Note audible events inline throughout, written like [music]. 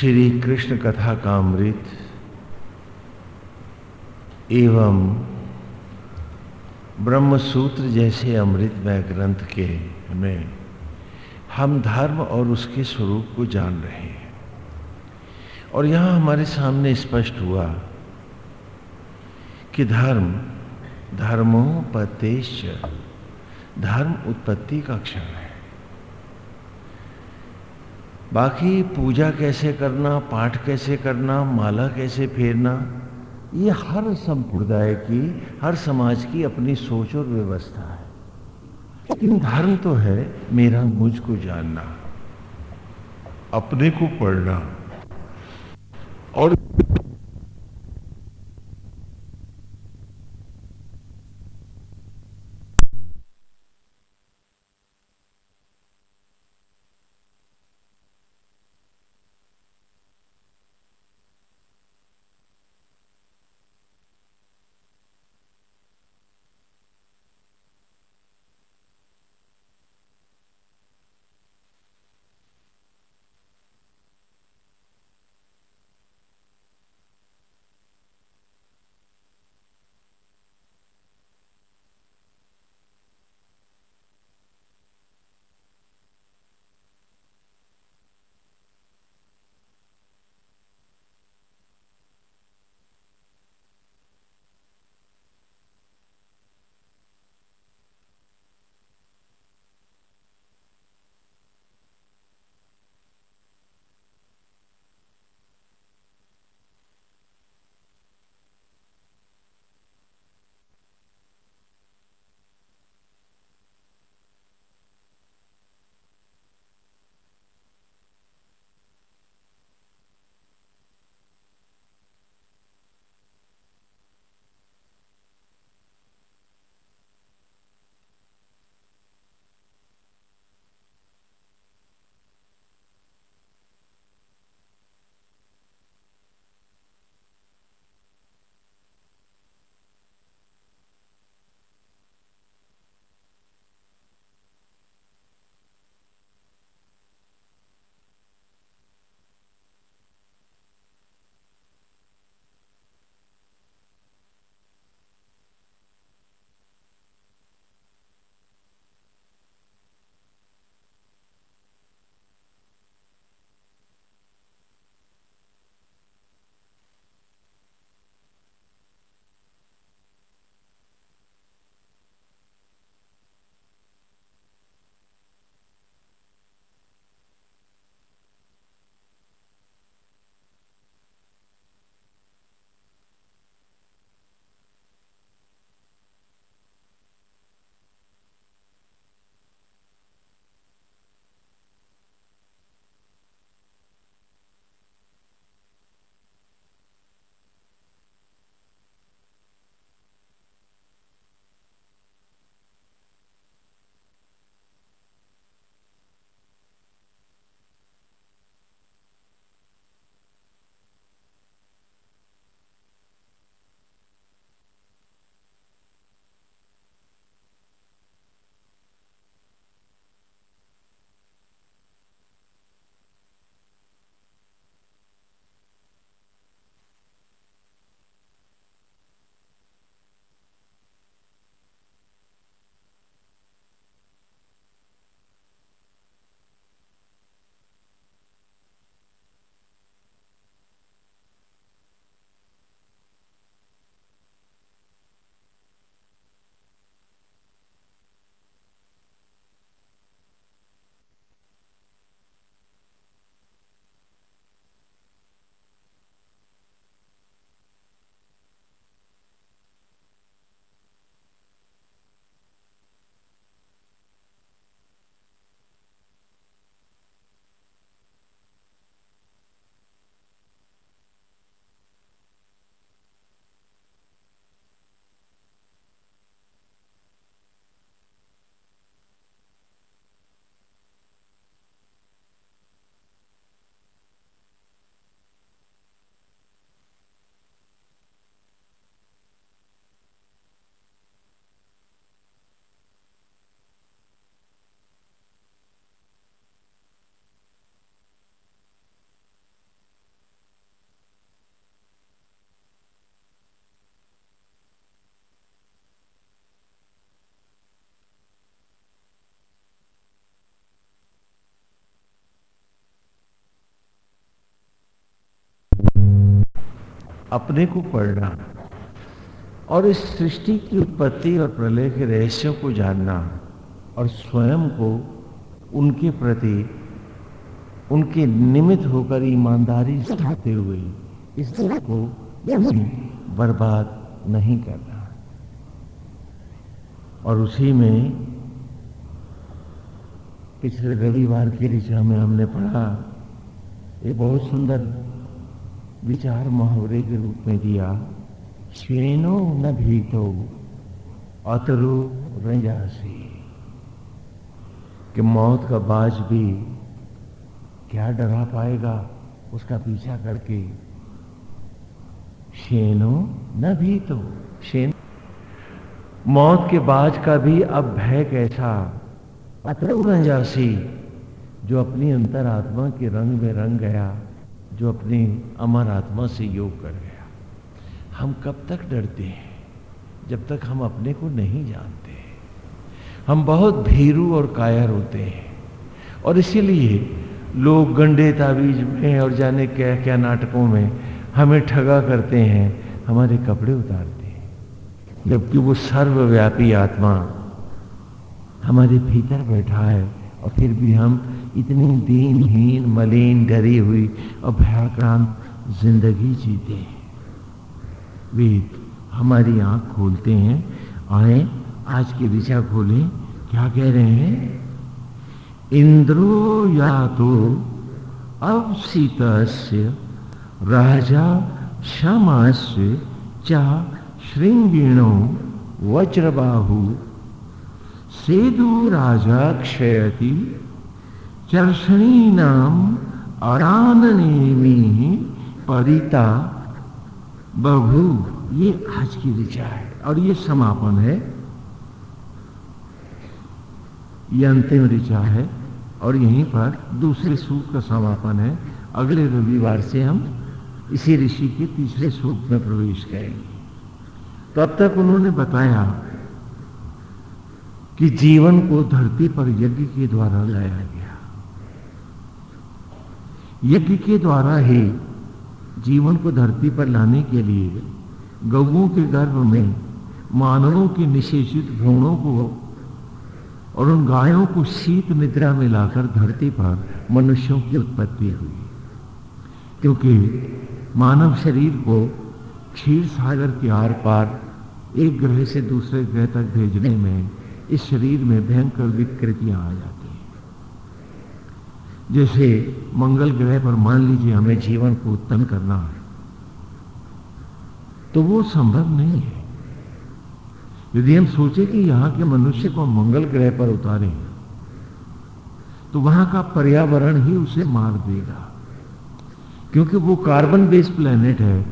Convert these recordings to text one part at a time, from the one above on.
श्री कृष्ण कथा का अमृत एवं ब्रह्म सूत्र जैसे अमृतमय ग्रंथ के में हम धर्म और उसके स्वरूप को जान रहे हैं। और यहाँ हमारे सामने स्पष्ट हुआ कि धर्म धर्मोपदेश धर्म उत्पत्ति का क्षण है। बाकी पूजा कैसे करना, पाठ कैसे करना, माला कैसे फेरना, ये हर संप्रदाय की, हर समाज की अपनी सोच और व्यवस्था है। लेकिन धर्म तो है मेरा, मुझको जानना, अपने को पढ़ना और अपने को पढ़ना और इस सृष्टि की उत्पत्ति और प्रलय के रहस्यों को जानना और स्वयं को उनके प्रति, उनके निमित्त होकर ईमानदारी सिखाते हुए इस को बर्बाद नहीं करना। और उसी में पिछले रविवार की ऋचा में हमने पढ़ा, ये बहुत सुंदर विचार मुहावरे के रूप में दिया। श्वेनो न भीतो, अतरु रंजासी। कि मौत का बाज भी क्या डरा पाएगा उसका पीछा करके। शेनो न भी तो शेन मौत के बाज का भी अब भय कैसा। अतरु रंजासी, जो अपनी अंतरात्मा के रंग में रंग गया। जो अपनी अमर आत्मा से योग कर गया हम कब तक डरते हैं? जब तक हम अपने को नहीं जानते हम बहुत भीरू और कायर होते हैं। और इसीलिए लोग गंडे ताबीज में और जाने क्या क्या नाटकों में हमें ठगा करते हैं, हमारे कपड़े उतारते हैं। जबकि वो सर्वव्यापी आत्मा हमारे भीतर बैठा है और फिर भी हम इतनी दीनहीन, मलिन, डरी हुई और भयाक्रांत ज़िंदगी जीते हैं। वेद हमारी आँख खोलते हैं। आए, आज की दिशा खोलें। क्या कह रहे हैं? इंद्रो या तो अवसित राजा क्षमास्य चा श्रृंगिणो वज्रबाहु। सेदु राजा क्षयति। चर्षणी नाम अराननेमी परिता बहु ये आज की ऋचा है और ये समापन है। ये अंतिम ऋचा है और यहीं पर दूसरे सूत का समापन है। अगले रविवार से हम इसी ऋषि के तीसरे सूत में प्रवेश करेंगे। तो अब तक उन्होंने बताया कि जीवन को धरती पर यज्ञ के द्वारा लाया गया। यज्ञ के द्वारा ही जीवन को धरती पर लाने के लिए गऊ के गर्भ में मानवों के निषेचित भ्रूणों को और उन गायों को शीत निद्रा में लाकर धरती पर मनुष्यों की उत्पत्ति हुई। क्योंकि मानव शरीर को क्षीर सागर के आर पार एक ग्रह से दूसरे ग्रह तक भेजने में इस शरीर में भयंकर विकृतियाँ आ जाती जैसे मंगल ग्रह पर मान लीजिए हमें जीवन को उत्पन्न करना है तो वो संभव नहीं है। यदि हम सोचे कि यहाँ के मनुष्य को मंगल ग्रह पर उतारें तो वहाँ का पर्यावरण ही उसे मार देगा, क्योंकि वो कार्बन बेस्ड प्लेनेट है,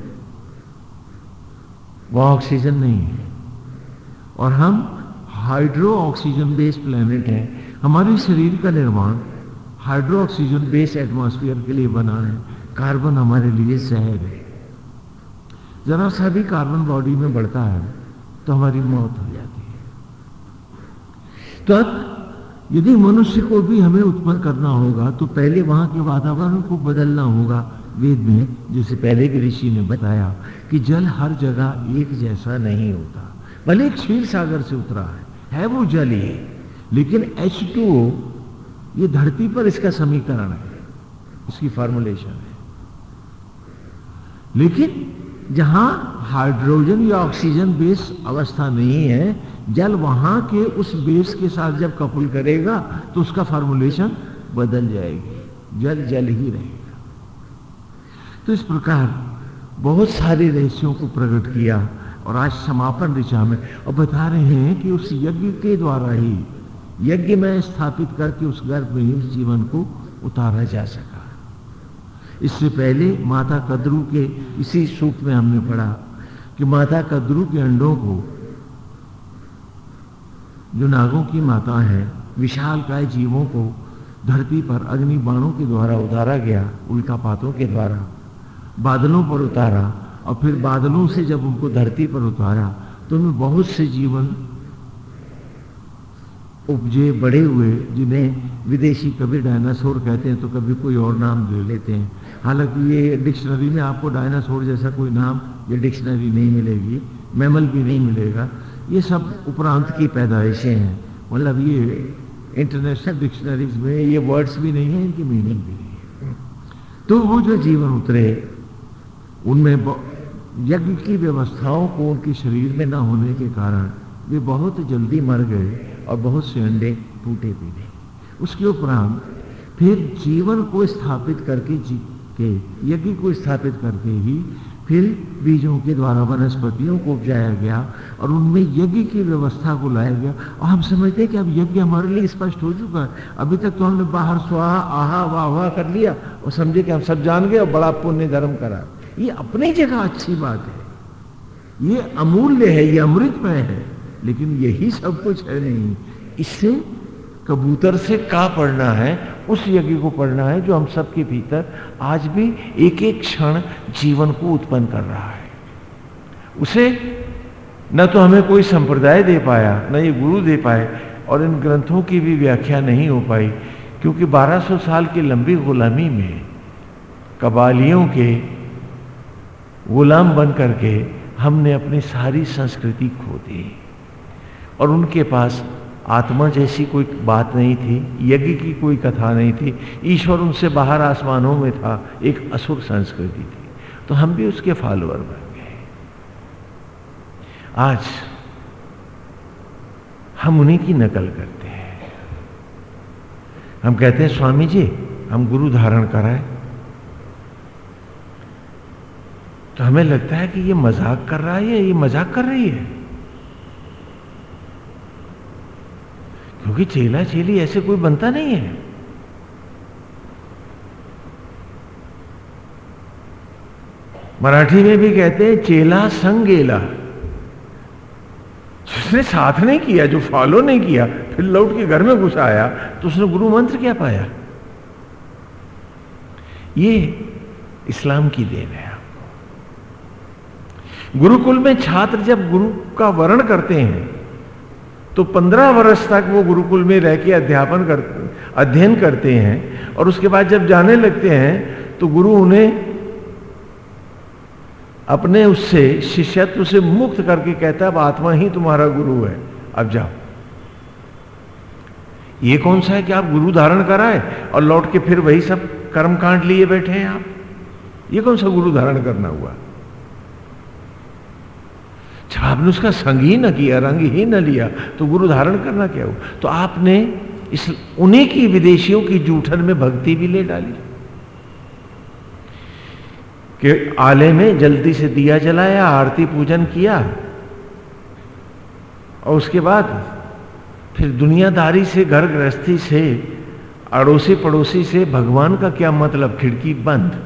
वह ऑक्सीजन नहीं है। और हम हाइड्रो ऑक्सीजन बेस्ड प्लेनेट है, हमारे शरीर का निर्माण हाइड्रो ऑक्सीजन बेस एटमॉस्फेयर के लिए बना है। कार्बन हमारे लिए जहर है। जरा सा भी कार्बन बॉडी में बढ़ता है तो हमारी मौत हो जाती है। तो यदि मनुष्य को भी हमें उत्पन्न करना होगा तो पहले वहाँ के वातावरण को बदलना होगा। वेद में, जैसे पहले के ऋषि ने बताया कि जल हर जगह एक जैसा नहीं होता। भले क्षीर सागर से उतरा है है वो जल ही, लेकिन H2O ये धरती पर इसका समीकरण है, इसकी फॉर्मुलेशन है। लेकिन जहाँ हाइड्रोजन या ऑक्सीजन बेस अवस्था नहीं है, जल वहाँ के उस बेस के साथ जब कपुल करेगा तो उसका फॉर्मुलेशन बदल जाएगी। जल जल ही रहेगा। तो इस प्रकार बहुत सारे रहस्यों को प्रकट किया और आज समापन ऋचा में, और बता रहे हैं कि उस यज्ञ के द्वारा ही यज्ञ में स्थापित करके उस गर्भ में ही जीवन को उतारा जा सका। इससे पहले माता कद्रू के इसी सूप में हमने पढ़ा कि माता कद्रू के अंडों को जो नागों की माता है विशाल काय जीवों को धरती पर अग्नि बाणों के द्वारा उतारा गया उल्का पातों के द्वारा, बादलों पर उतारा और फिर बादलों से जब उनको धरती पर उतारा तो उनमें बहुत से जीवन उपजे बड़े हुए, जिन्हें विदेशी कभी डायनासोर कहते हैं तो कभी कोई और नाम ले लेते हैं। हालाँकि ये डिक्शनरी में आपको डायनासोर जैसा कोई नाम ये डिक्शनरी नहीं मिलेगी, मैमल भी नहीं मिलेगा। ये सब उपरांत की पैदाइशें हैं। मतलब ये इंटरनेशनल डिक्शनरीज में ये वर्ड्स भी नहीं है, इनकी मीनिंग भी नहीं है। तो वो जो जीवन उतरे, उनमें यज्ञ की व्यवस्थाओं को उनके शरीर में ना होने के कारण वे बहुत जल्दी मर गए। और बहुत से अंडे टूटे भी नहीं उसके उपरांत फिर जीवन को स्थापित करके जी के यज्ञ को स्थापित करके ही फिर बीजों के द्वारा वनस्पतियों को उपजाया गया और उनमें यज्ञ की व्यवस्था को लाया गया। और हम समझते हैं कि अब यज्ञ हमारे लिए स्पष्ट हो चुका है। अभी तक तो हमने बाहर स्वाहा आहा, वाह वाह कर लिया और समझे कि हम सब जान गए और बड़ा पुण्य धर्म करा। ये अपनी जगह अच्छी बात है। ये अमूल्य है, ये अमृतमय है। लेकिन यही सब कुछ है नहीं। इससे कबूतर से का पढ़ना है, उस यज्ञ को पढ़ना है जो हम सबके भीतर आज भी एक एक क्षण जीवन को उत्पन्न कर रहा है। उसे न तो हमें कोई संप्रदाय दे पाया, न ये गुरु दे पाए और इन ग्रंथों की भी व्याख्या नहीं हो पाई, क्योंकि 1200 साल की लंबी गुलामी में कबालियों के गुलाम बन करके हमने अपनी सारी संस्कृति खो दी। और उनके पास आत्मा जैसी कोई बात नहीं थी, यज्ञ की कोई कथा नहीं थी। ईश्वर उनसे बाहर आसमानों में था, एक असुर संस्कृति थी। तो हम भी उसके फॉलोअर बन गए। आज हम उन्हीं की नकल करते हैं। हम कहते हैं, स्वामी जी, हम गुरु धारण कराए। तो हमें लगता है कि ये मज़ाक कर रहा है या मज़ाक कर रही है? क्योंकि चेला चेली ऐसे कोई बनता नहीं है। मराठी में भी कहते हैं, चेला संगेला। जिसने साथ नहीं किया, जो फॉलो नहीं किया, फिर लौट के घर में घुसा आया तो उसने गुरु मंत्र क्या पाया? ये इस्लाम की देन है आपको। गुरुकुल में छात्र जब गुरु का वर्ण करते हैं तो पंद्रह वर्ष तक वो गुरुकुल में रह के अध्यापन कर, अध्ययन करते हैं और उसके बाद जब जाने लगते हैं तो गुरु उन्हें अपने उससे, शिष्यत्व से मुक्त करके कहता है, अब आत्मा ही तुम्हारा गुरु है, अब जाओ। ये कौन सा है कि आप गुरु धारण कराए और लौट के फिर वही सब कर्म कांड लिए बैठे हैं आप? ये कौन सा गुरु धारण करना हुआ? जब आपने उसका संग ही न किया, रंग ही न लिया तो गुरु धारण करना क्या हो तो आपने इस उन्हीं की विदेशियों की जूठन में भक्ति भी ले डाली। कि आले में जल्दी से दिया जलाया, आरती पूजन किया, और उसके बाद फिर दुनियादारी से घर गृहस्थी से अड़ोसी पड़ोसी से भगवान का क्या मतलब? खिड़की बंद।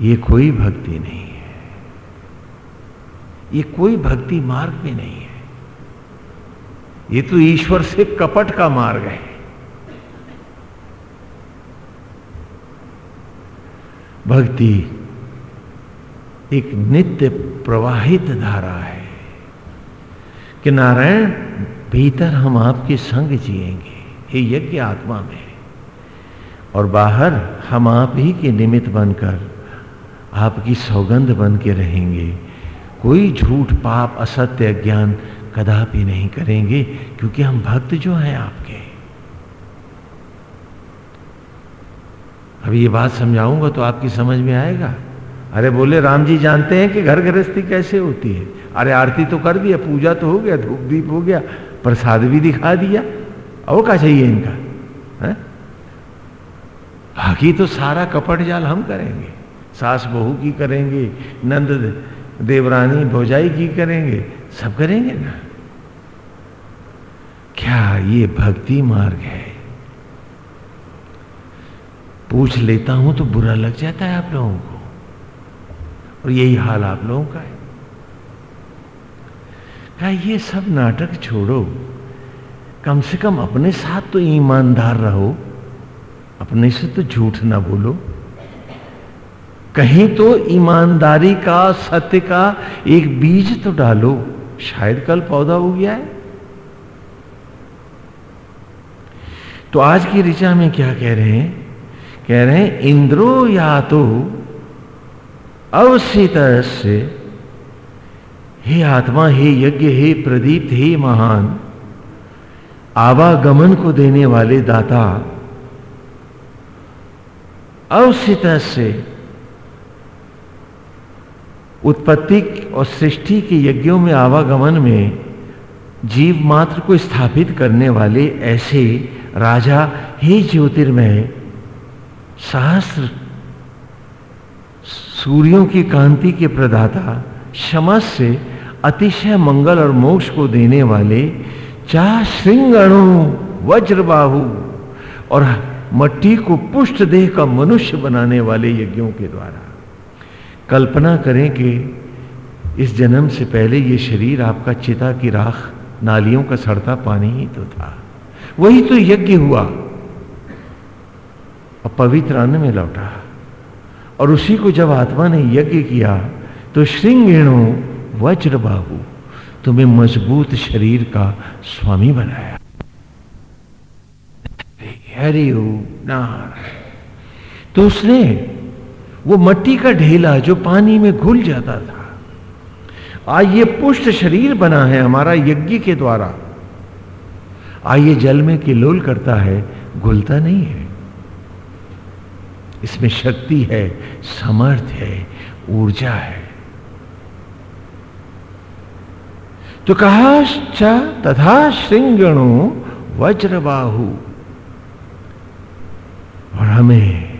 ये कोई भक्ति नहीं। ये कोई भक्ति मार्ग में नहीं है। ये तो ईश्वर से कपट का मार्ग है। भक्ति एक नित्य प्रवाहित धारा है कि नारायण, भीतर हम आपके संग जिएँगे, ये यज्ञ आत्मा में और बाहर हम आप ही के निमित्त बनकर आपकी सौगंध बन के रहेंगे। कोई झूठ, पाप, असत्य ज्ञान कदापि नहीं करेंगे, क्योंकि हम भक्त जो हैं आपके। अभी ये बात समझाऊँगा तो आपकी समझ में आएगा। अरे बोले, राम जी जानते हैं कि घर गृहस्थी कैसे होती है? अरे आरती तो कर दिया, पूजा तो हो गया, धूप दीप हो गया, प्रसाद भी दिखा दिया। और क्या चाहिए इनका, है? बाकी तो सारा कपट जाल हम करेंगे। सास बहू की करेंगे, नंद देवरानी भोजाई की करेंगे? सब करेंगे ना? क्या ये भक्ति मार्ग है? पूछ लेता हूँ तो बुरा लग जाता है आप लोगों को। और यही हाल आप लोगों का है। क्या ये सब नाटक छोड़ो? कम से कम अपने साथ तो ईमानदार रहो। अपने से तो झूठ ना बोलो। कहीं तो ईमानदारी का, सत्य का एक बीज तो डालो। शायद कल पौधा हो गया है। तो आज की ऋचा में क्या कह रहे हैं? कह रहे हैं, इंद्रो या तो अवसित हे आत्मा, हे यज्ञ, हे प्रदीप, हे महान, आवागमन को देने वाले दाता, अवसित से उत्पत्ति और सृष्टि के यज्ञों में, आवागमन में जीव मात्र को स्थापित करने वाले ऐसे राजा हे ज्योतिर्मय। सहस्त्र सूर्यों की कांति के प्रदाता, शमस से अतिशय मंगल और मोक्ष को देने वाले चाह श्रृंगणु, वज्रबाहु और मट्टी को पुष्ट देह का मनुष्य बनाने वाले यज्ञों के द्वारा। कल्पना करें कि इस जन्म से पहले ये शरीर आपका चिता की राख, नालियों का सड़ता पानी ही तो था। वही तो यज्ञ हुआ। और पवित्र अन्न में लौटा। और उसी को जब आत्मा ने यज्ञ किया तो श्रृंगेणु वज्र बाहु, तुम्हें मज़बूत शरीर का स्वामी बनाया। हरि तो उसने वो मट्टी का ढेला जो पानी में घुल जाता था। आज ये पुष्ट शरीर बना है हमारा यज्ञ के द्वारा। ये जल में किलोल करता है, घुलता नहीं है। इसमें शक्ति है समर्थ है, ऊर्जा है। तो कहा तथा श्रृंगणु वज्रबाहु। और हमें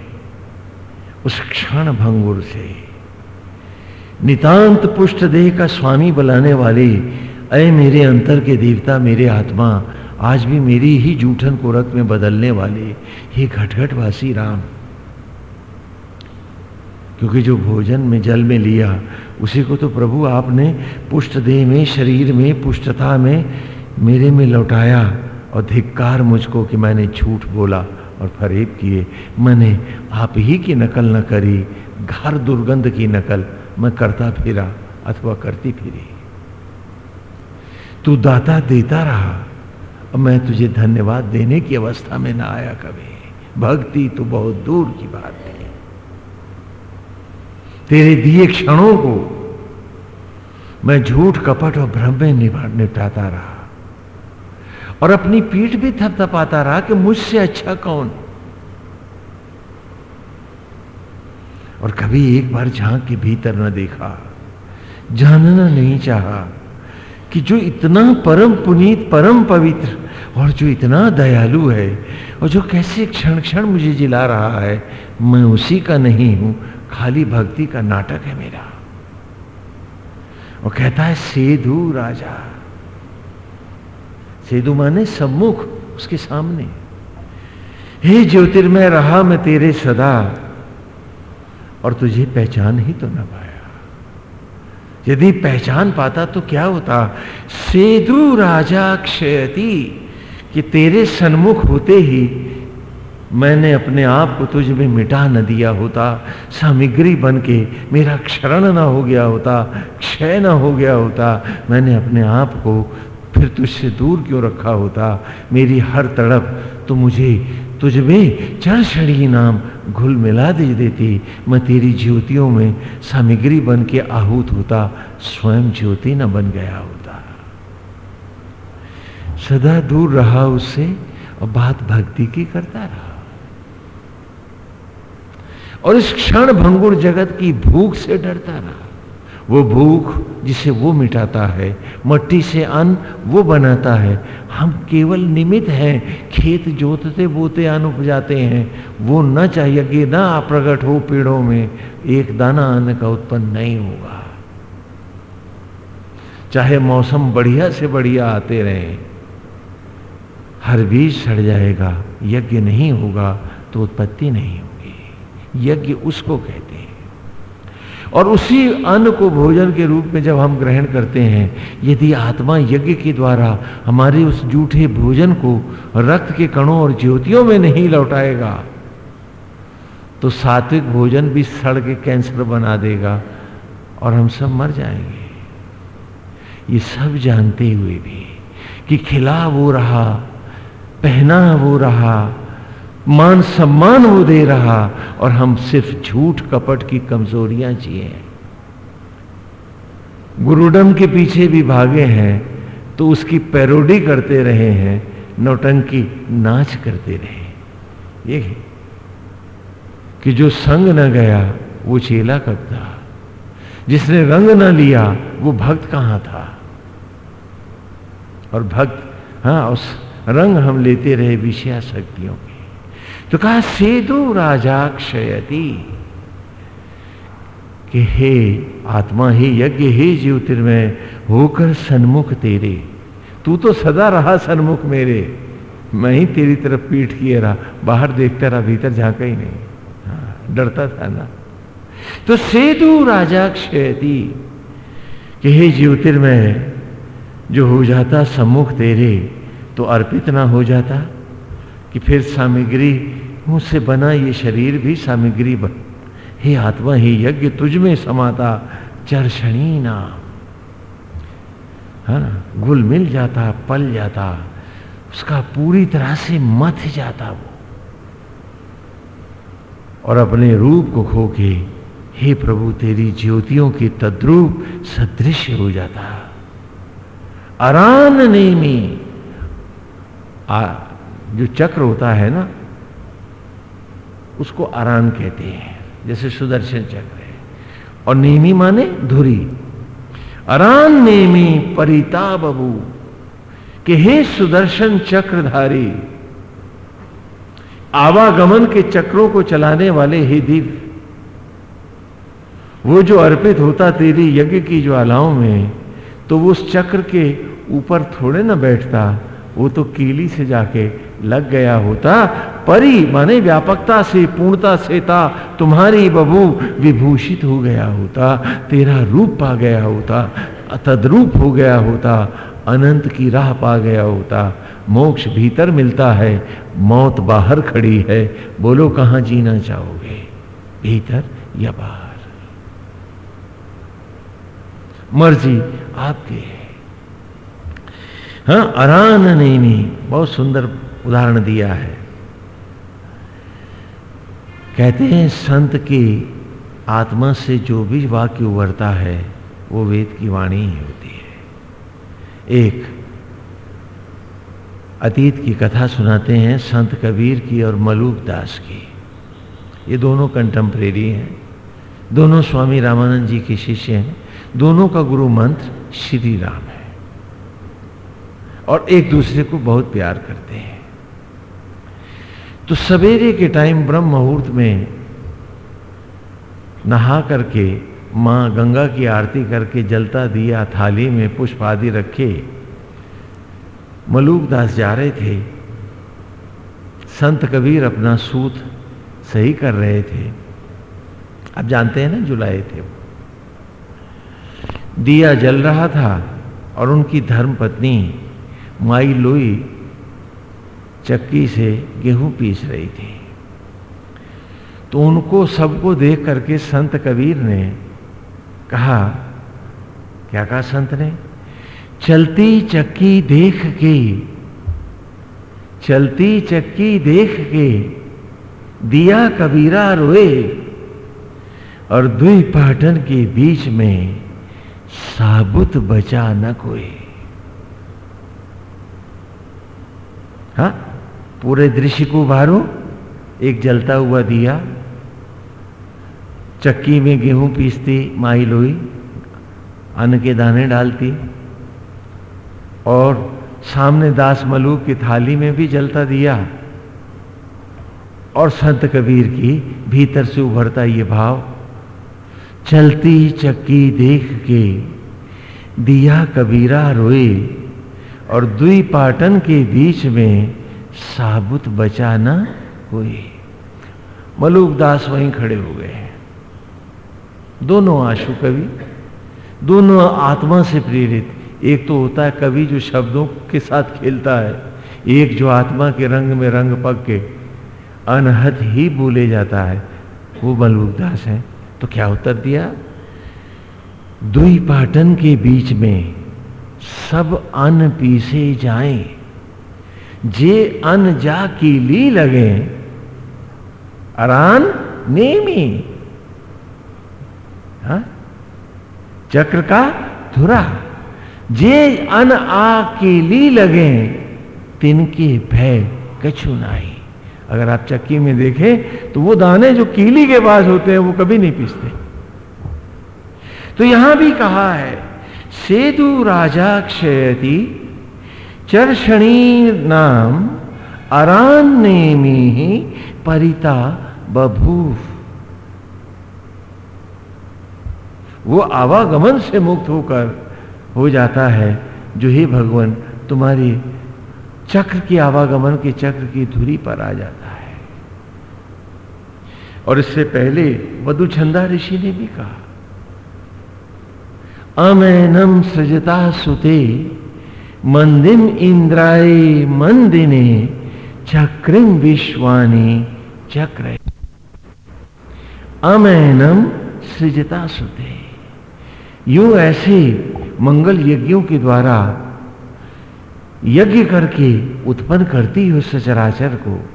उस क्षण भंगुर से। नितांत पुष्ट देह का स्वामी बुलाने वाले अय मेरे अंतर के देवता, मेरे आत्मा, आज भी मेरी ही जूठन को रक्त में बदलने वाले, हे घटघटवासी राम। क्योंकि जो भोजन में जल में लिया, उसी को तो प्रभु आपने पुष्ट देह में, शरीर में, पुष्टता में मेरे में लौटाया और धिक्कार मुझको कि मैंने झूठ बोला और फरेब किए, मैंने आप ही की नकल न करी, घर दुर्गंध की नकल, मैं करता फिरा अथवा करती फिरी। तू दाता देता रहा मैं तुझे धन्यवाद देने की अवस्था में ना आया कभी। भक्ति तो बहुत दूर की बात है। तेरे दिए क्षणों को मैं झूठ, कपट और भ्रम में निपटाता रहा। और अपनी पीठ भी थपथपाता रहा कि मुझसे अच्छा कौन? और कभी एक बार झाँक के भीतर न देखा, जानना नहीं चाहा कि जो इतना परम पुनीत, परम पवित्र और जो इतना दयालु है और जो कैसे क्षण क्षण मुझे जिला रहा है, मैं उसी का नहीं हूँ, खाली भक्ति का नाटक है मेरा। और कहता है सेधु राजा। सेधु माने सम्मुख उसके सामने। हे ज्योतिर्मय, रहा मैं तेरे सदा, और तुझे पहचान ही तो ना पाया। यदि पहचान पाता तो क्या होता? सेधु राजा क्षयती, कि तेरे सन्मुख होते ही मैंने अपने आप को तुझ में मिटा न दिया होता। सामग्री बन के मेरा क्षरण ना हो गया होता, क्षय ना हो गया होता। मैंने अपने आप को फिर तुझसे दूर क्यों रखा होता? मेरी हर तड़प तो मुझे तुझ में चढ़ छड़ी नाम घुल मिला दे देती। मैं तेरी ज्योतियों में सामग्री बन के आहूत होता, स्वयं ज्योति न बन गया होता। सदा दूर रहा उससे और बात भक्ति की करता रहा। और इस क्षण भंगुर जगत की भूख से डरता रहा। वो भूख जिसे वो मिटाता है, मट्टी से अन्न वो बनाता है। हम केवल निमित हैं, खेत जोतते बोते अन्न उपजाते हैं। वो न चाहिए कि ना प्रकट हो पेड़ों में, एक दाना अन्न का उत्पन्न नहीं होगा। चाहे मौसम बढ़िया से बढ़िया आते रहे, हर बीज सड़ जाएगा, यज्ञ नहीं होगा तो उत्पत्ति नहीं होगी। यज्ञ उसको कहते और उसी अन्न को भोजन के रूप में जब हम ग्रहण करते हैं, यदि आत्मा यज्ञ के द्वारा हमारे उस जूठे भोजन को रक्त के कणों और ज्योतियों में नहीं लौटाएगा तो सात्विक भोजन भी सड़ के कैंसर बना देगा और हम सब मर जाएँगे। ये सब जानते हुए भी कि खिला वो रहा पहना वो रहा मान सम्मान वो दे रहा और हम सिर्फ़ झूठ कपट की कमजोरियाँ जिए गुरुडम के पीछे भी भागे हैं तो उसकी पैरोडी करते रहे हैं, नौटंकी नाच करते रहे ये कि जो संग न गया, वो चेला कब था? जिसने रंग न लिया, वो भक्त कहाँ था? और भक्त हाँ उस रंग हम लेते रहे विषया शक्तियों तो कहा सेदु राजा क्षयती। कि हे आत्मा हे यज्ञ हे ज्योतिर्मय होकर सन्मुख तेरे। तू तो सदा रहा सन्मुख मेरे। मैं ही तेरी तरफ़ पीठ किए रहा। बाहर देखता रहा भीतर झांका ही नहीं। हाँ, डरता था ना। तो सेतु राजा क्षयती। कि हे ज्योतिर्मय जो हो जाता सम्मुख तेरे तो अर्पित ना हो जाता। कि फिर सामग्री, मुझसे बना ये शरीर भी सामग्री बन। हे आत्मा, ही यज्ञ, तुझ में समाता, चर्षणी नाम। है ना? गुल मिल जाता, पल जाता, उसका पूरी तरह से मथ जाता वो। और अपने रूप को खो के, हे प्रभु, तेरी ज्योतियों के तद्रूप सदृश हो जाता। अरान नेमी। जो चक्र होता है ना, उसको आरान कहते हैं। जैसे सुदर्शन चक्र है। और नेमी माने धुरी। अरान नेमी परिता बबू कि हे सुदर्शन चक्रधारी, आवागमन के चक्रों को चलाने वाले हे दिव्य वो जो अर्पित होता तेरी यज्ञ की ज्वालाओं में तो वो उस चक्र के ऊपर थोड़े ना बैठता, वो तो कीली से जाके लग गया होता। परी माने व्यापकता से, पूर्णता से था। तुम्हारी बबू विभूषित हो गया होता। तेरा रूप पा गया होता। तद्रूप हो गया होता। अनंत की राह पा गया होता। मोक्ष भीतर मिलता है। मौत बाहर खड़ी है। बोलो, कहाँ जीना चाहोगे? भीतर या बाहर? मर्ज़ी आपकी है। हाँ अरान नेमी बहुत सुंदर उदाहरण दिया है। कहते हैं, संत की आत्मा से जो भी वाक्य उभरता है, वो वेद की वाणी ही होती है। एक, अतीत की कथा सुनाते हैं संत कबीर की और मलूक दास की। ये दोनों कंटेम्प्रेरी हैं। दोनों स्वामी रामानंद जी के शिष्य हैं। दोनों का गुरु मंत्र श्री राम है। और एक दूसरे को बहुत प्यार करते हैं। तो सवेरे के टाइम ब्रह्म मुहूर्त में नहा करके, माँ गंगा की आरती करके, जलता दिया, थाली में पुष्प आदि रखे, मलूक दास जा रहे थे। संत कबीर अपना सूत सही कर रहे थे। आप जानते हैं ना, जुलाए थे दिया जल रहा था और उनकी धर्म पत्नी माई लोई चक्की से गेहूँ पीस रही थी। तो उनको सबको देख करके संत कबीर ने कहा, क्या कहा संत ने? चलती चक्की देख के, चलती चक्की देख के दिया कबीरा रोए और दुई पाटन के बीच में साबुत बचा न कोई हा पूरे दृश्य को उभारो, एक जलता हुआ दिया। चक्की में गेहूँ पीसती माई लोई, अन्न के दाने डालती। और सामने दास मलूक की थाली में भी जलता दिया। और संत कबीर की भीतर से उभरता ये भाव, चलती चक्की देख के दिया कबीरा रोए, और दुई पाटन के बीच में साबुत बचा ना कोई। मलूक दास वहीं खड़े हो गए हैं। दोनों आशु कवि, दोनों आत्मा से प्रेरित। एक तो होता है कवि जो शब्दों के साथ खेलता है, एक जो आत्मा के रंग में रंग पक के अनहत ही बोले जाता है। वो मलूक दास है। तो क्या उत्तर दिया? दुई पाटन के बीच में सब अन पीसे जाएँ। जे अन जा की ली लगे, अरान नेमी। हा? चक्र का धुरा। जे अन आ के ली लगे तिनके भय कछु नाई अगर आप चक्की में देखें तो वो दाने जो कीली के पास होते हैं, वो कभी नहीं पीसते। तो यहाँ भी कहा है, सेतु राजा क्षयति चर्षणी नाम अरान नेमी परिता बभूव। वो आवागमन से मुक्त होकर हो जाता है, जो हे भगवान, तुम्हारी चक्र की आवागमन के चक्र की धुरी पर आ जाता है। और इससे पहले मधुचंदा ऋषि ने भी कहा अमैनम सृजता सुते मंदिम इंद्राय मंदिने चक्रिम विश्वानी चक्र। अमैनम सृजता सुते। यूँ ऐसे मंगल यज्ञों के द्वारा यज्ञ करके उत्पन्न करती हो सचराचर को।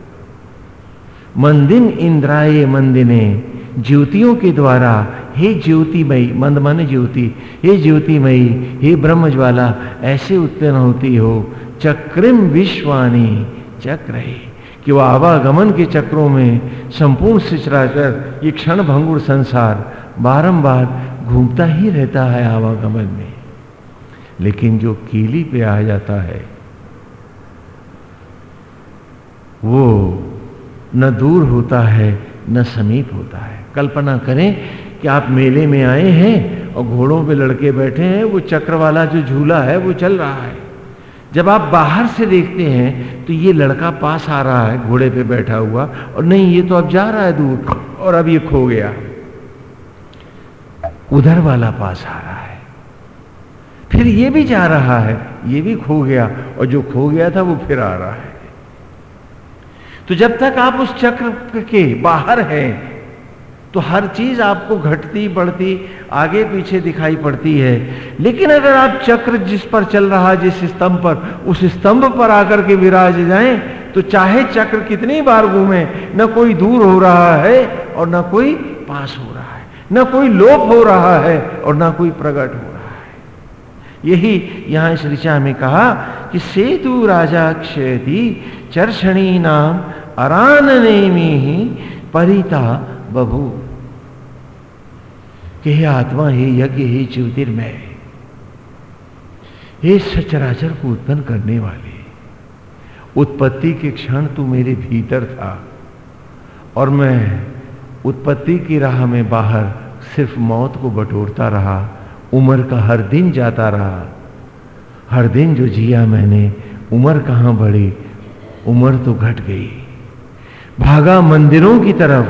मंदिन इंद्राय मंदिने, ज्योतियों के द्वारा हे ज्योतिमयी, मंद मन ज्योति, हे ज्योतिमयी, हे ब्रह्म ज्वाला ऐसे उत्पन्न होती हो, चक्रिम विश्वानी चक्र। है कि वह आवागमन के चक्रों में संपूर्ण सिचराचर, ये क्षण भंगुर संसार, बारंबार घूमता ही रहता है आवागमन में। लेकिन जो कीली पे आ जाता है, वो न दूर होता है, न समीप होता है। कल्पना करें कि आप मेले में आए हैं और घोड़ों पे लड़के बैठे हैं, वो चक्र वाला जो झूला है, वो चल रहा है। जब आप बाहर से देखते हैं तो ये लड़का पास आ रहा है, घोड़े पे बैठा हुआ, और नहीं, ये तो अब जा रहा है दूर, और अब ये खो गया। उधर वाला पास आ रहा है। फिर ये भी जा रहा है, ये भी खो गया, और जो खो गया था, वो फिर आ रहा है। तो जब तक आप उस चक्र के बाहर हैं तो हर चीज़ आपको घटती बढ़ती, आगे पीछे दिखाई पड़ती है। लेकिन अगर आप चक्र जिस पर चल रहा, जिस स्तंभ पर, उस स्तंभ पर आकर के विराज जाएँ तो चाहे चक्र कितनी बार घूमे, न कोई दूर हो रहा है और न कोई पास हो रहा है। न कोई लोप हो रहा है और न कोई प्रकट हो रहा है। यही यहाँ इस ऋचा में कहा कि सेतु राजा क्षयति चर्षणी नाम अरान नेमी ही परिता बभू कि हे आत्मा हे यज्ञ हे ज्योतिर्मय। हे सचराचर को उत्पन्न करने वाले, उत्पत्ति के क्षण तू मेरे भीतर था और मैं उत्पत्ति की राह में बाहर सिर्फ़ मौत को बटोरता रहा, उम्र का हर दिन जाता रहा। हर दिन जो जिया मैंने, उम्र कहाँ बढ़ी, उम्र तो घट गई। भागा मंदिरों की तरफ़,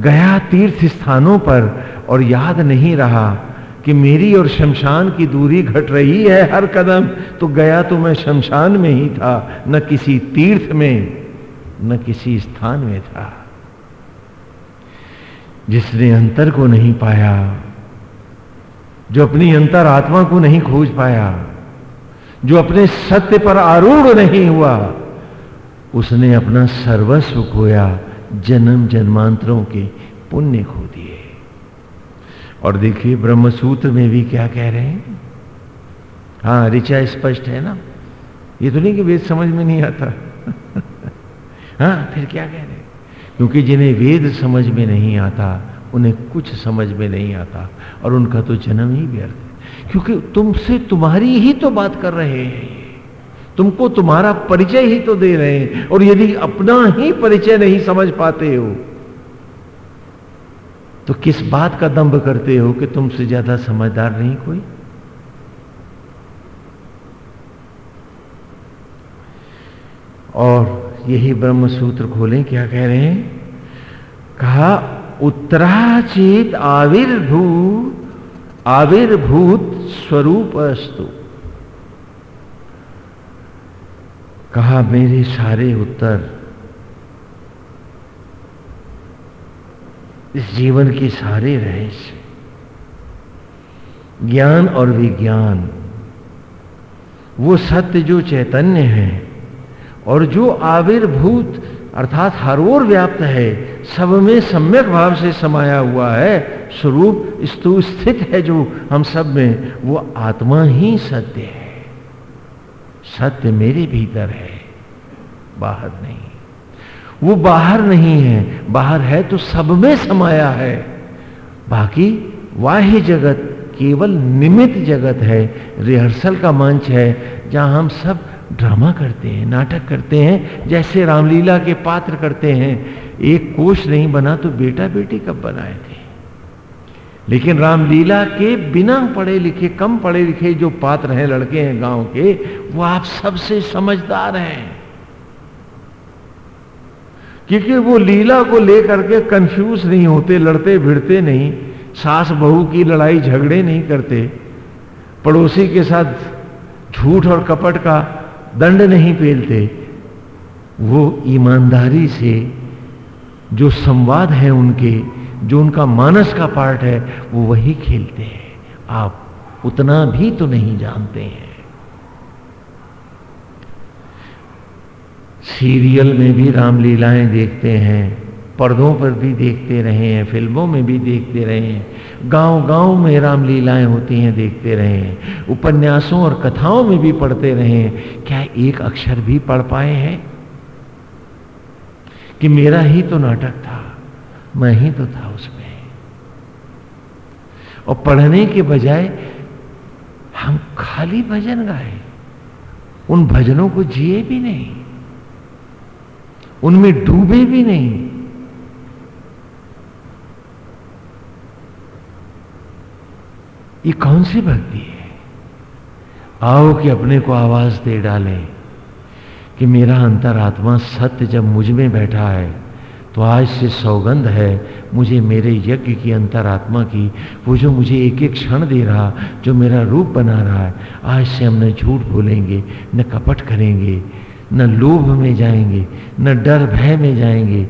गया तीर्थ स्थानों पर और याद नहीं रहा कि मेरी और शमशान की दूरी घट रही है हर कदम। तो गया तो मैं शमशान में ही था, न किसी तीर्थ में, न किसी स्थान में था। जिसने अंतर को नहीं पाया, जो अपनी अंतर आत्मा को नहीं खोज पाया, जो अपने सत्य पर आरूढ़ नहीं हुआ, उसने अपना सर्वस्व खोया, जन्म जन्मांतरों के पुण्य खो दिए। और देखिए ब्रह्म सूत्र में भी क्या कह रहे हैं? हाँ ऋचा स्पष्ट है ना? ये तो नहीं कि वेद समझ में नहीं आता। [laughs] हाँ फिर क्या कह रहे क्योंकि जिन्हें वेद समझ में नहीं आता, उन्हें कुछ समझ में नहीं आता, और उनका तो जन्म ही व्यर्थ है। क्योंकि तुमसे तुम्हारी ही तो बात कर रहे हैं तुमको तुम्हारा परिचय ही तो दे रहे हैं, और यदि अपना ही परिचय नहीं समझ पाते हो तो किस बात का दंभ करते हो कि तुमसे ज़्यादा समझदार नहीं कोई? और यही ब्रह्म सूत्र खोलें, क्या कह रहे हैं? कहा उत्तराचित आविर्भूत आविर्भूत स्वरूप अस्तु कहा, मेरे सारे उत्तर इस जीवन के सारे रहस्य। ज्ञान और विज्ञान, वो सत्य जो चैतन्य है और जो आविर्भूत, अर्थात हर ओर व्याप्त है, सब में सम्यक भाव से समाया हुआ है, स्वरूप स्तु स्थित है जो हम सब में, वो आत्मा ही सत्य है। सत्य मेरे भीतर है, बाहर नहीं। वो बाहर नहीं है। बाहर है तो सब में समाया है। बाकी वाह्य जगत केवल निमित्त जगत है। रिहर्सल का मंच है जहाँ हम सब ड्रामा करते हैं, नाटक करते हैं, जैसे रामलीला के पात्र करते हैं। एक कोष नहीं बना तो बेटा बेटी कब बनाए थे? लेकिन रामलीला के बिना पढ़े लिखे, कम पढ़े लिखे जो पात्र हैं, लड़के हैं गाँव के, वो आप सबसे समझदार हैं। क्योंकि वो लीला को लेकर के कंफ्यूज नहीं होते, लड़ते, भिड़ते नहीं, सास बहू की लड़ाई झगड़े नहीं करते। पड़ोसी के साथ झूठ और कपट का दंड नहीं पेलते। वो ईमानदारी से जो संवाद है उनके, जो उनका मानस का पार्ट है, वो वही खेलते हैं। आप उतना भी तो नहीं जानते हैं। सीरियल में भी रामलीलाएँ देखते हैं, पर्दों पर भी देखते रहे हैं, फ़िल्मों में भी देखते रहे हैं गाँव गाँव में रामलीलाएँ होती हैं, देखते रहे हैं, उपन्यासों और कथाओं में भी पढ़ते रहे हैं। क्या एक अक्षर भी पढ़ पाए हैं? कि मेरा ही तो नाटक था, मैं ही तो था उसमें। और पढ़ने के बजाय हम खाली भजन गाए, उन भजनों को जिए भी नहीं। उनमें डूबे भी नहीं। ये कौन सी भक्ति है? आओ कि अपने को आवाज़ दे डालें कि मेरा अंतरात्मा सत्य जब मुझमें बैठा है तो आज से सौगंध है मुझे मेरे यज्ञ की, अंतरात्मा की, वो जो मुझे एक एक क्षण दे रहा, जो मेरा रूप बना रहा है, आज से हम न झूठ बोलेंगे, न कपट करेंगे। न लोभ में जाएँगे, न डर भय में जाएँगे,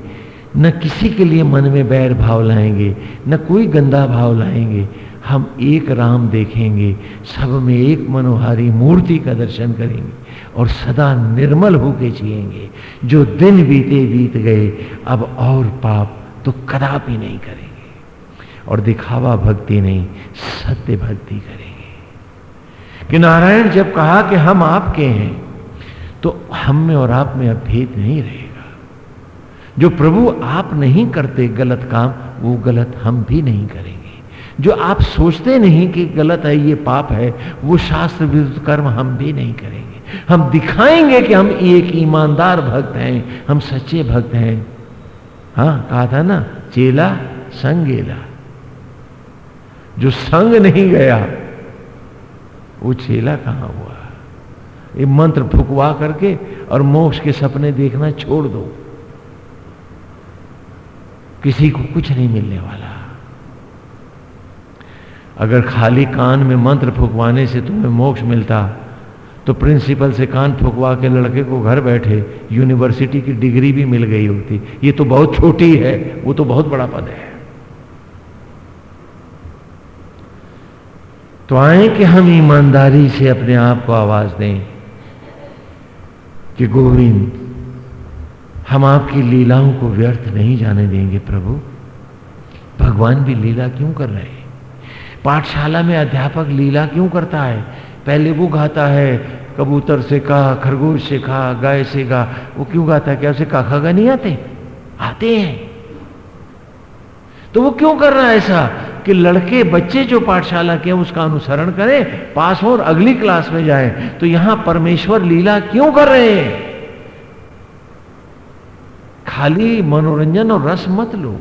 न किसी के लिए मन में बैर भाव लाएँगे, न कोई गंदा भाव लाएँगे। हम एक राम देखेंगे, सब में एक मनोहारी मूर्ति का दर्शन करेंगे और सदा निर्मल होके जिएँगे। जो दिन बीते बीत गए, अब और पाप तो कदापि नहीं करेंगे। और दिखावा भक्ति नहीं, सत्य भक्ति करेंगे। कि नारायण जब कहा कि हम आपके हैं तो हम में और आप में अब भेद नहीं रहेगा। जो प्रभु आप नहीं करते गलत काम, वो गलत हम भी नहीं करेंगे। जो आप सोचते नहीं कि गलत है, ये पाप है, वो शास्त्र विरुद्ध कर्म हम भी नहीं करेंगे। हम दिखाएँगे कि हम एक ईमानदार भक्त हैं, हम सच्चे भक्त हैं। हाँ कहा था ना, चेला संगेला जो संग नहीं गया, वो चेला कहाँ हुआ? ये मंत्र फुकवा करके और मोक्ष के सपने देखना छोड़ दो। किसी को कुछ नहीं मिलने वाला। अगर खाली कान में मंत्र फुकवाने से तुम्हें मोक्ष मिलता तो प्रिंसिपल से कान फुकवा के लड़के को घर बैठे यूनिवर्सिटी की डिग्री भी मिल गई होती। ये तो बहुत छोटी है, वो तो बहुत बड़ा पद है। तो आए कि हम ईमानदारी से अपने आप को आवाज़ दें। कि गोविंद, हम आपकी लीलाओं को व्यर्थ नहीं जाने देंगे प्रभु। भगवान भी लीला क्यों कर रहे हैं? पाठशाला में अध्यापक लीला क्यों करता है? पहले वो गाता है, कबूतर से कहा खरगोश से कहा गाय से गा। वो क्यों गाता है? क्या उसे काखा गा नहीं आते आते हैं। तो वो क्यों कर रहा है ऐसा? कि लड़के, बच्चे जो पाठशाला के उसका अनुसरण करें, पास हो और अगली क्लास में जाए। तो यहाँ परमेश्वर लीला क्यों कर रहे हैं? खाली मनोरंजन और रस मत लो।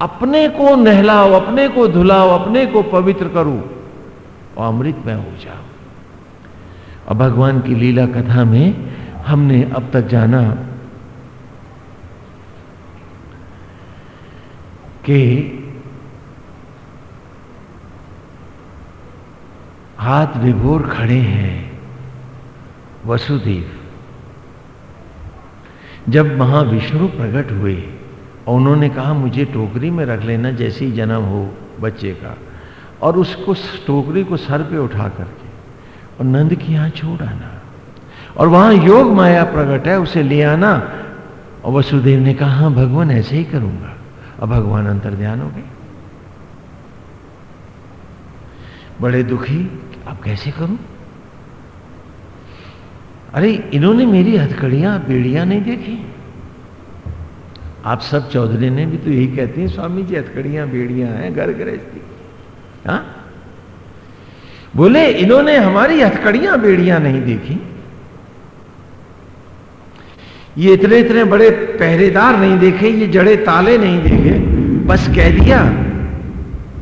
अपने को नहलाओ, अपने को धुलाओ, अपने को पवित्र करो, और अमृत में हो जाओ। और भगवान की लीला कथा में हमने अब तक जाना कि हाथ विभोर खड़े हैं, वसुदेव। जब महाविष्णु प्रकट हुए और उन्होंने कहा, मुझे टोकरी में रख लेना जैसे ही जन्म हो बच्चे का। और उसको टोकरी को सर पे उठा करके और नंद की यहाँ छोड़ आना। और वहाँ योग माया प्रकट है, उसे ले आना। और वसुदेव ने कहा हाँ भगवान, ऐसे ही करूँगा। अब भगवान अंतर ध्यान हो गए। बड़े दुखी अब कैसे करूँ? अरे, इन्होंने मेरी हथकड़ियाँ, बेड़ियाँ नहीं देखी। आप सब चौधरी ने भी तो यही कहते हैं, स्वामी जी, हथकड़ियाँ, बेड़ियाँ हैं, घर गृहस्थी। हाँ? बोले, इन्होंने हमारी हथकड़ियाँ, बेड़ियाँ नहीं देखी। ये इतने इतने बड़े पहरेदार नहीं देखे, ये जड़े ताले नहीं देखे। बस कह दिया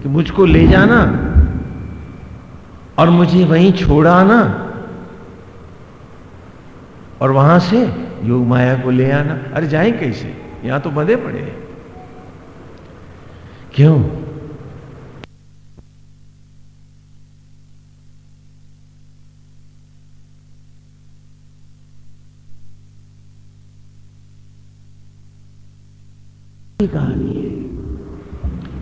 कि मुझको ले जाना और मुझे वहीं छोड़ाना और वहाँ से योग माया को ले आना। अरे जाए कैसे? यहाँ तो बंधे पड़े हैं। क्यों? कहानी है।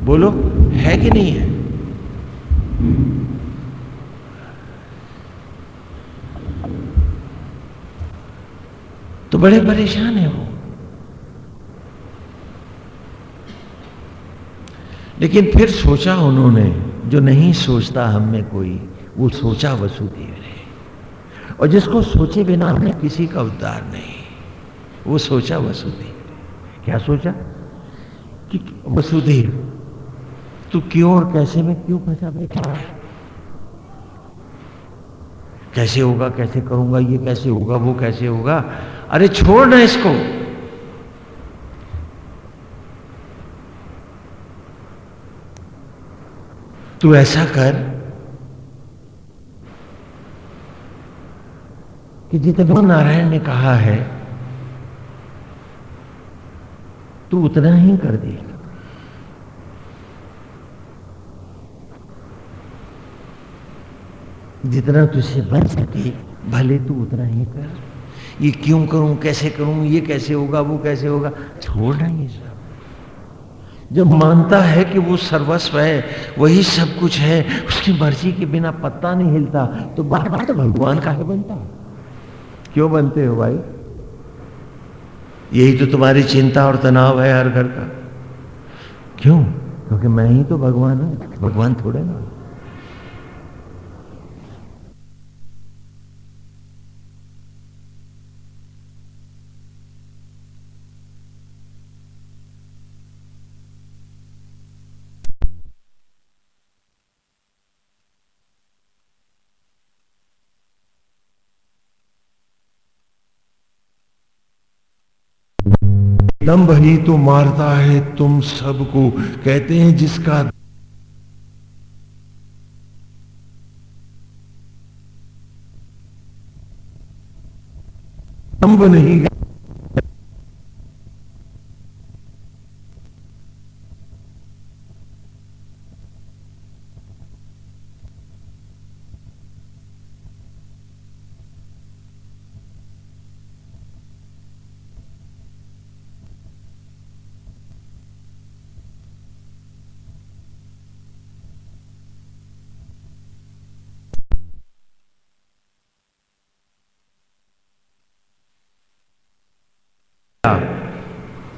बोलो, है कि नहीं है? तो बड़े परेशान है वो। लेकिन फिर सोचा उन्होंने, जो नहीं सोचता हम में कोई, वो सोचा वसुदेव ने। और जिसको सोचे बिना हमने किसी का उद्धार नहीं, वो सोचा वसुदेव क्या सोचा? कि वसुदेव, तू क्यों और कैसे में, क्यों फंसा बैठा है? कैसे होगा, कैसे करूँगा ये कैसे होगा, वो कैसे होगा? अरे छोड़ ना इसको। तू ऐसा कर कि जितना नारायण ने कहा है, तू उतना ही कर दे। जितना तुझसे बन सके, भले तू उतना ही कर। ये क्यों करूँ, कैसे करूँ, ये कैसे होगा, वो कैसे होगा? छोड़ना ये सब। जब मानता है कि वो सर्वस्व है, वही सब कुछ है, उसकी मर्ज़ी के बिना पत्ता नहीं हिलता तो बार बार तो भगवान का है बनता क्यों बनते हो भाई? यही तो तुम्हारी चिंता और तनाव है हर घर का। क्यों? क्योंकि मैं ही तो भगवान हूँ। भगवान थोड़े ना। दम्भ ही तो मारता है तुम सबको कहते हैं जिसका दम्भ नहीं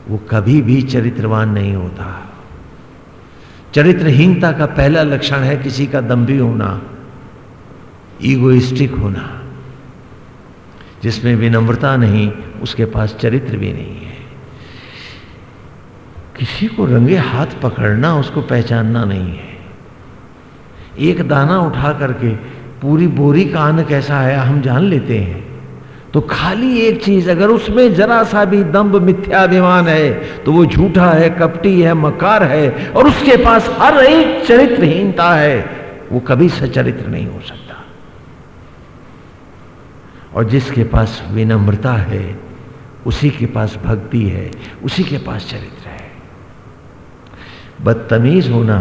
वो कभी भी चरित्रवान नहीं होता। चरित्रहीनता का पहला लक्षण है किसी का दम्भी होना ईगोइस्टिक होना, जिसमें विनम्रता नहीं, उसके पास चरित्र भी नहीं है। किसी को रंगे हाथ पकड़ना, उसको पहचानना नहीं है। एक दाना उठा करके, पूरी बोरी का अन्न कैसा है, हम जान लेते हैं। तो खाली एक चीज़, अगर उसमें जरा सा भी दम्ब मिथ्याभिमान है तो वो झूठा है, कपटी है, मकार है, और उसके पास हर एक चरित्रहीनता है, वो कभी सचरित्र नहीं हो सकता। और जिसके पास विनम्रता है, उसी के पास भक्ति है, उसी के पास चरित्र है। बदतमीज होना,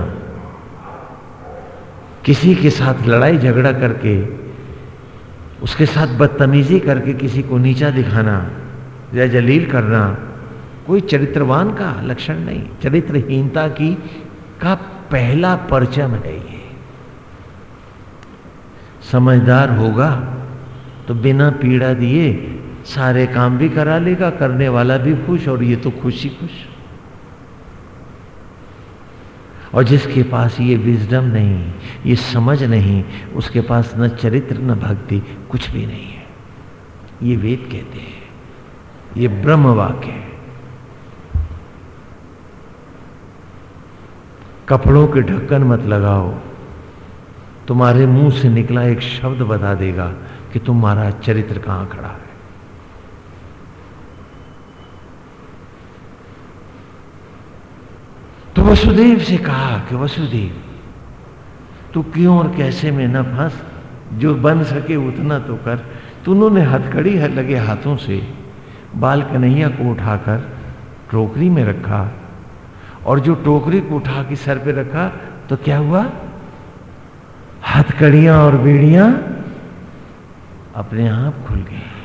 किसी के साथ लड़ाई झगड़ा करके उसके साथ बदतमीजी करके किसी को नीचा दिखाना या जलील करना, कोई चरित्रवान का लक्षण नहीं। चरित्रहीनता की का पहला परचम है ये। समझदार होगा तो बिना पीड़ा दिए सारे काम भी करा लेगा, करने वाला भी खुश और ये तो खुश खुश। और जिसके पास ये विजडम नहीं, ये समझ नहीं, उसके पास न चरित्र, न भक्ति कुछ भी नहीं है। ये वेद कहते हैं। ये ब्रह्म वाक्य है। कपड़ों के ढक्कन मत लगाओ। तुम्हारे मुँह से निकला एक शब्द बता देगा कि तुम्हारा चरित्र कहाँ खड़ा है तो वसुदेव से कहा कि वसुदेव, तू क्यों और कैसे में न फंस? जो बन सके उतना तो कर। तो उन्होंने हथकड़ी है लगे हाथों से, बाल कन्हैया को उठाकर टोकरी में रखा। और जो टोकरी को उठा के सर पे रखा तो क्या हुआ? हथकड़ियाँ और बेड़ियाँ अपने आप खुल गई।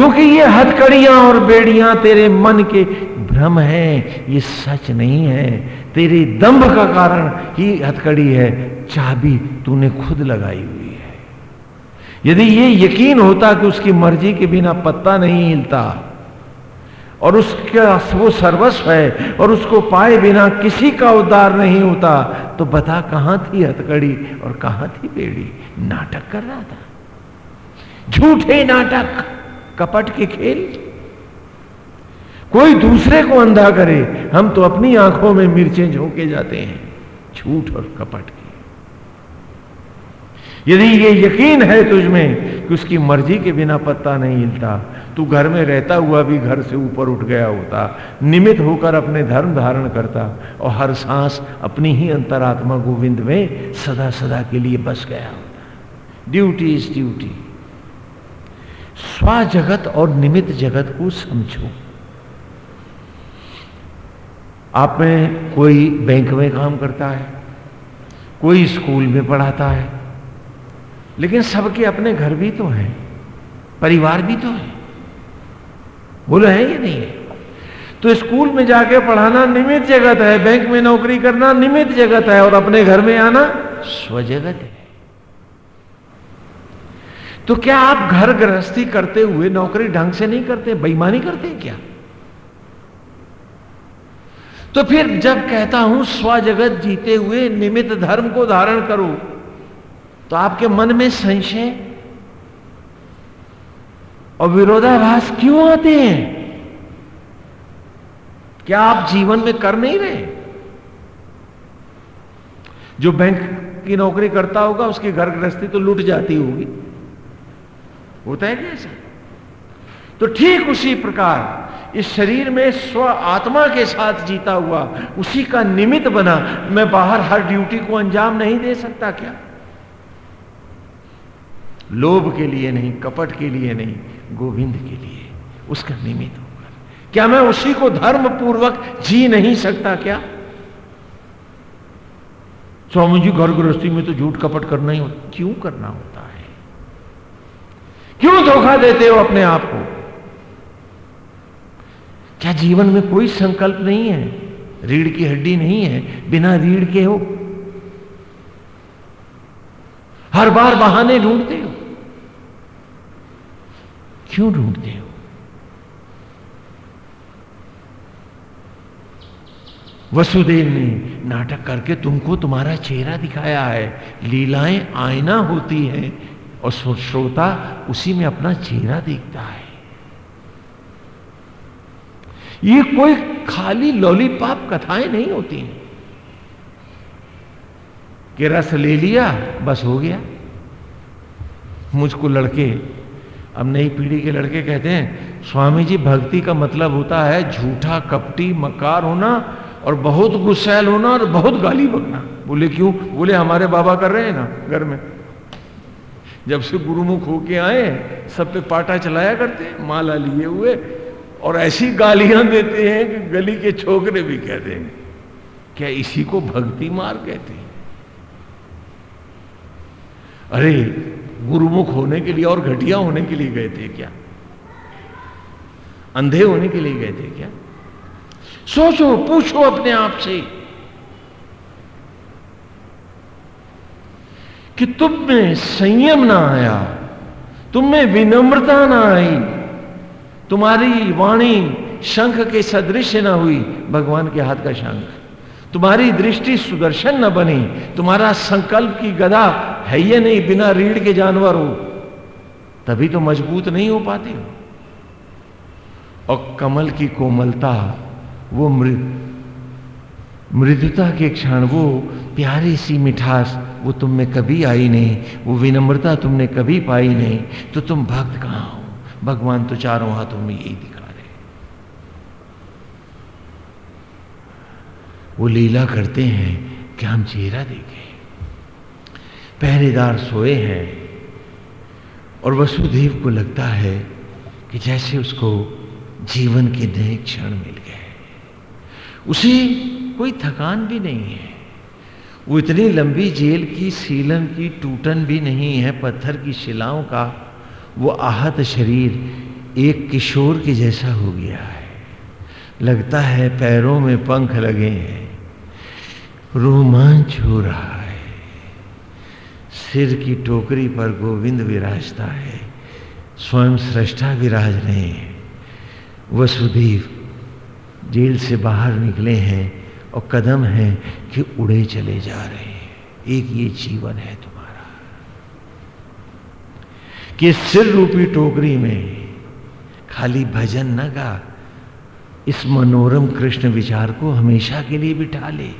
क्योंकि ये हथकड़ियाँ और बेड़ियाँ तेरे मन के भ्रम है, ये सच नहीं है। तेरे दंभ का कारण ही हथकड़ी है, चाबी तूने खुद लगाई हुई है। यदि ये यकीन होता कि उसकी मर्ज़ी के बिना पत्ता नहीं हिलता, और उसका वो सर्वस्व है, और उसको पाए बिना किसी का उद्धार नहीं होता तो बता कहाँ थी हथकड़ी और कहाँ थी बेड़ी? नाटक कर रहा था। झूठे नाटक। कपट के खेल। कोई दूसरे को अंधा करे, हम तो अपनी आँखों में मिर्चें झोंके जाते हैं, झूठ और कपट की। यदि ये यकीन है तुझमें कि उसकी मर्ज़ी के बिना पत्ता नहीं हिलता, तू घर में रहता हुआ भी घर से ऊपर उठ गया होता निमित होकर अपने धर्म धारण करता, और हर सांस अपनी ही अंतरात्मा गोविंद में सदा सदा के लिए बस गया होता। ड्यूटी इज़ ड्यूटी स्व जगत और निमित जगत को समझो। आप में कोई बैंक में काम करता है, कोई स्कूल में पढ़ाता है, लेकिन सबके अपने घर भी तो हैं, परिवार भी तो है। बोलो, है ये नहीं है? तो स्कूल में जाके पढ़ाना निमित जगत है, बैंक में नौकरी करना निमित जगत है और अपने घर में आना स्वजगत है। तो क्या आप घर गृहस्थी करते हुए नौकरी ढंग से नहीं करते, बेईमानी करते क्या? तो फिर जब कहता हूँ स्वजगत जीते हुए निमित धर्म को धारण करो तो आपके मन में संशय और विरोधाभास क्यों आते हैं? क्या आप जीवन में कर नहीं रहे? जो बैंक की नौकरी करता होगा, उसकी घर गृहस्थी तो लूट जाती होगी। होता है क्या ऐसा? तो ठीक उसी प्रकार, इस शरीर में स्व आत्मा के साथ जीता हुआ, उसी का निमित्त बना, मैं बाहर हर ड्यूटी को अंजाम नहीं दे सकता क्या? लोभ के लिए नहीं, कपट के लिए नहीं, गोविंद के लिए उसका निमित्त होकर क्या मैं उसी को धर्म पूर्वक जी नहीं सकता क्या? स्वामी जी, घर गृहस्थी में तो झूठ कपट करना ही क्यों करना है? क्यों धोखा देते हो अपने आप को? क्या जीवन में कोई संकल्प नहीं है? रीढ़ की हड्डी नहीं है, बिना रीढ़ के हो। हर बार बहाने ढूंढते हो। क्यों ढूंढते हो? वसुदेव ने नाटक करके तुमको तुम्हारा चेहरा दिखाया है। लीलाएँ आईना होती हैं और श्रोता उसी में अपना चेहरा देखता है। ये कोई खाली लॉलीपॉप कथाएँ नहीं होती कि रस ले लिया, बस हो गया। मुझको लड़के, अब नई पीढ़ी के लड़के कहते हैं, स्वामी जी, भक्ति का मतलब होता है झूठा, कपटी, मकार होना और बहुत गुस्सैल होना और बहुत गाली बकना। बोले, क्यों? बोले, हमारे बाबा कर रहे हैं ना, घर में। जब से गुरुमुख होके आए, सब पे पाटा चलाया करते हैं, माला लिए हुए, और ऐसी गालियाँ देते हैं कि गली के छोकरे भी कहते हैं क्या इसी को भक्ति मार कहते हैं? अरे, गुरुमुख होने के लिए और घटिया होने के लिए गए थे क्या? अंधे होने के लिए गए थे क्या? सोचो, पूछो अपने आप से। कि तुम में संयम ना आया, तुम में विनम्रता ना आई, तुम्हारी वाणी शंख के सदृश ना हुई, भगवान के हाथ का शंख। तुम्हारी दृष्टि सुदर्शन न बनी, तुम्हारा संकल्प की गदा है ये नहीं, बिना रीढ़ के जानवर हो। तभी तो मज़बूत नहीं हो पाते हो। और कमल की कोमलता, वो मृद मृदुता के क्षण, वो प्यारी सी मिठास वो तुम में कभी आई नहीं, वो विनम्रता तुमने कभी पाई नहीं। तो तुम भक्त कहाँ हो? भगवान तो चारों हाथों में यही दिखा रहे वो लीला करते हैं कि हम चेहरा देखें? पहरेदार सोए हैं, और वसुदेव को लगता है कि जैसे उसको जीवन के नए क्षण मिल गए। उसे कोई थकान भी नहीं है। वो इतनी लंबी जेल की सीलन की टूटन भी नहीं है पत्थर की शिलाओं का। वो आहत शरीर एक किशोर के जैसा हो गया है। लगता है पैरों में पंख लगे हैं। रोमांच हो रहा है। सिर की टोकरी पर गोविंद विराजता है। स्वयं सृष्टा विराज रहे हैं। वसुदेव जेल से बाहर निकले हैं और कदम है कि उड़े चले जा रहे हैं। एक ये जीवन है तुम्हारा। कि सिर रूपी टोकरी में खाली भजन न गा, इस मनोरम कृष्ण विचार को हमेशा के लिए बिठा ले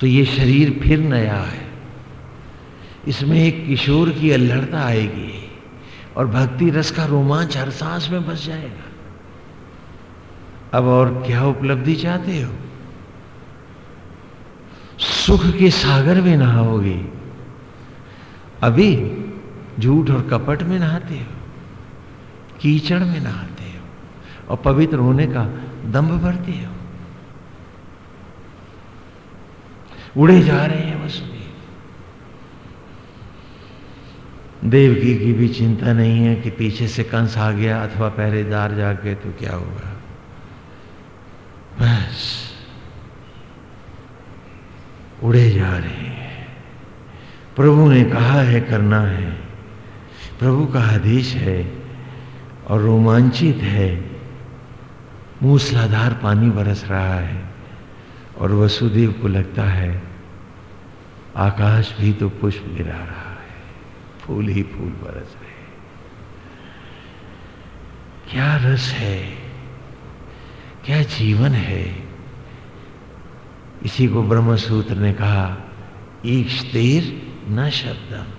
तो ये शरीर फिर नया है। इसमें एक किशोर की अल्हड़ता आएगी और भक्ति रस का रोमांच हर सांस में बस जाएगा। अब और क्या उपलब्धि चाहते हो? सुख के सागर में नहाओगे। अभी झूठ और कपट में नहाते हो, कीचड़ में नहाते हो, और पवित्र होने का दम्भ भरते हो। उड़े जा रहे हैं बस वसुदेव देवकी की भी चिंता नहीं है कि पीछे से कंस आ गया अथवा पहरेदार जाके तो क्या होगा। बस। उड़े जा रहे हैं। प्रभु ने कहा है, करना है। प्रभु का आदेश है और रोमांचित है। मूसलाधार पानी बरस रहा है और वसुदेव को लगता है, आकाश भी तो पुष्प गिरा रहा है। फूल ही फूल बरस रहे क्या रस है? क्या जीवन है? इसी को ब्रह्मसूत्र ने कहा ईश्तेर न शब्दम।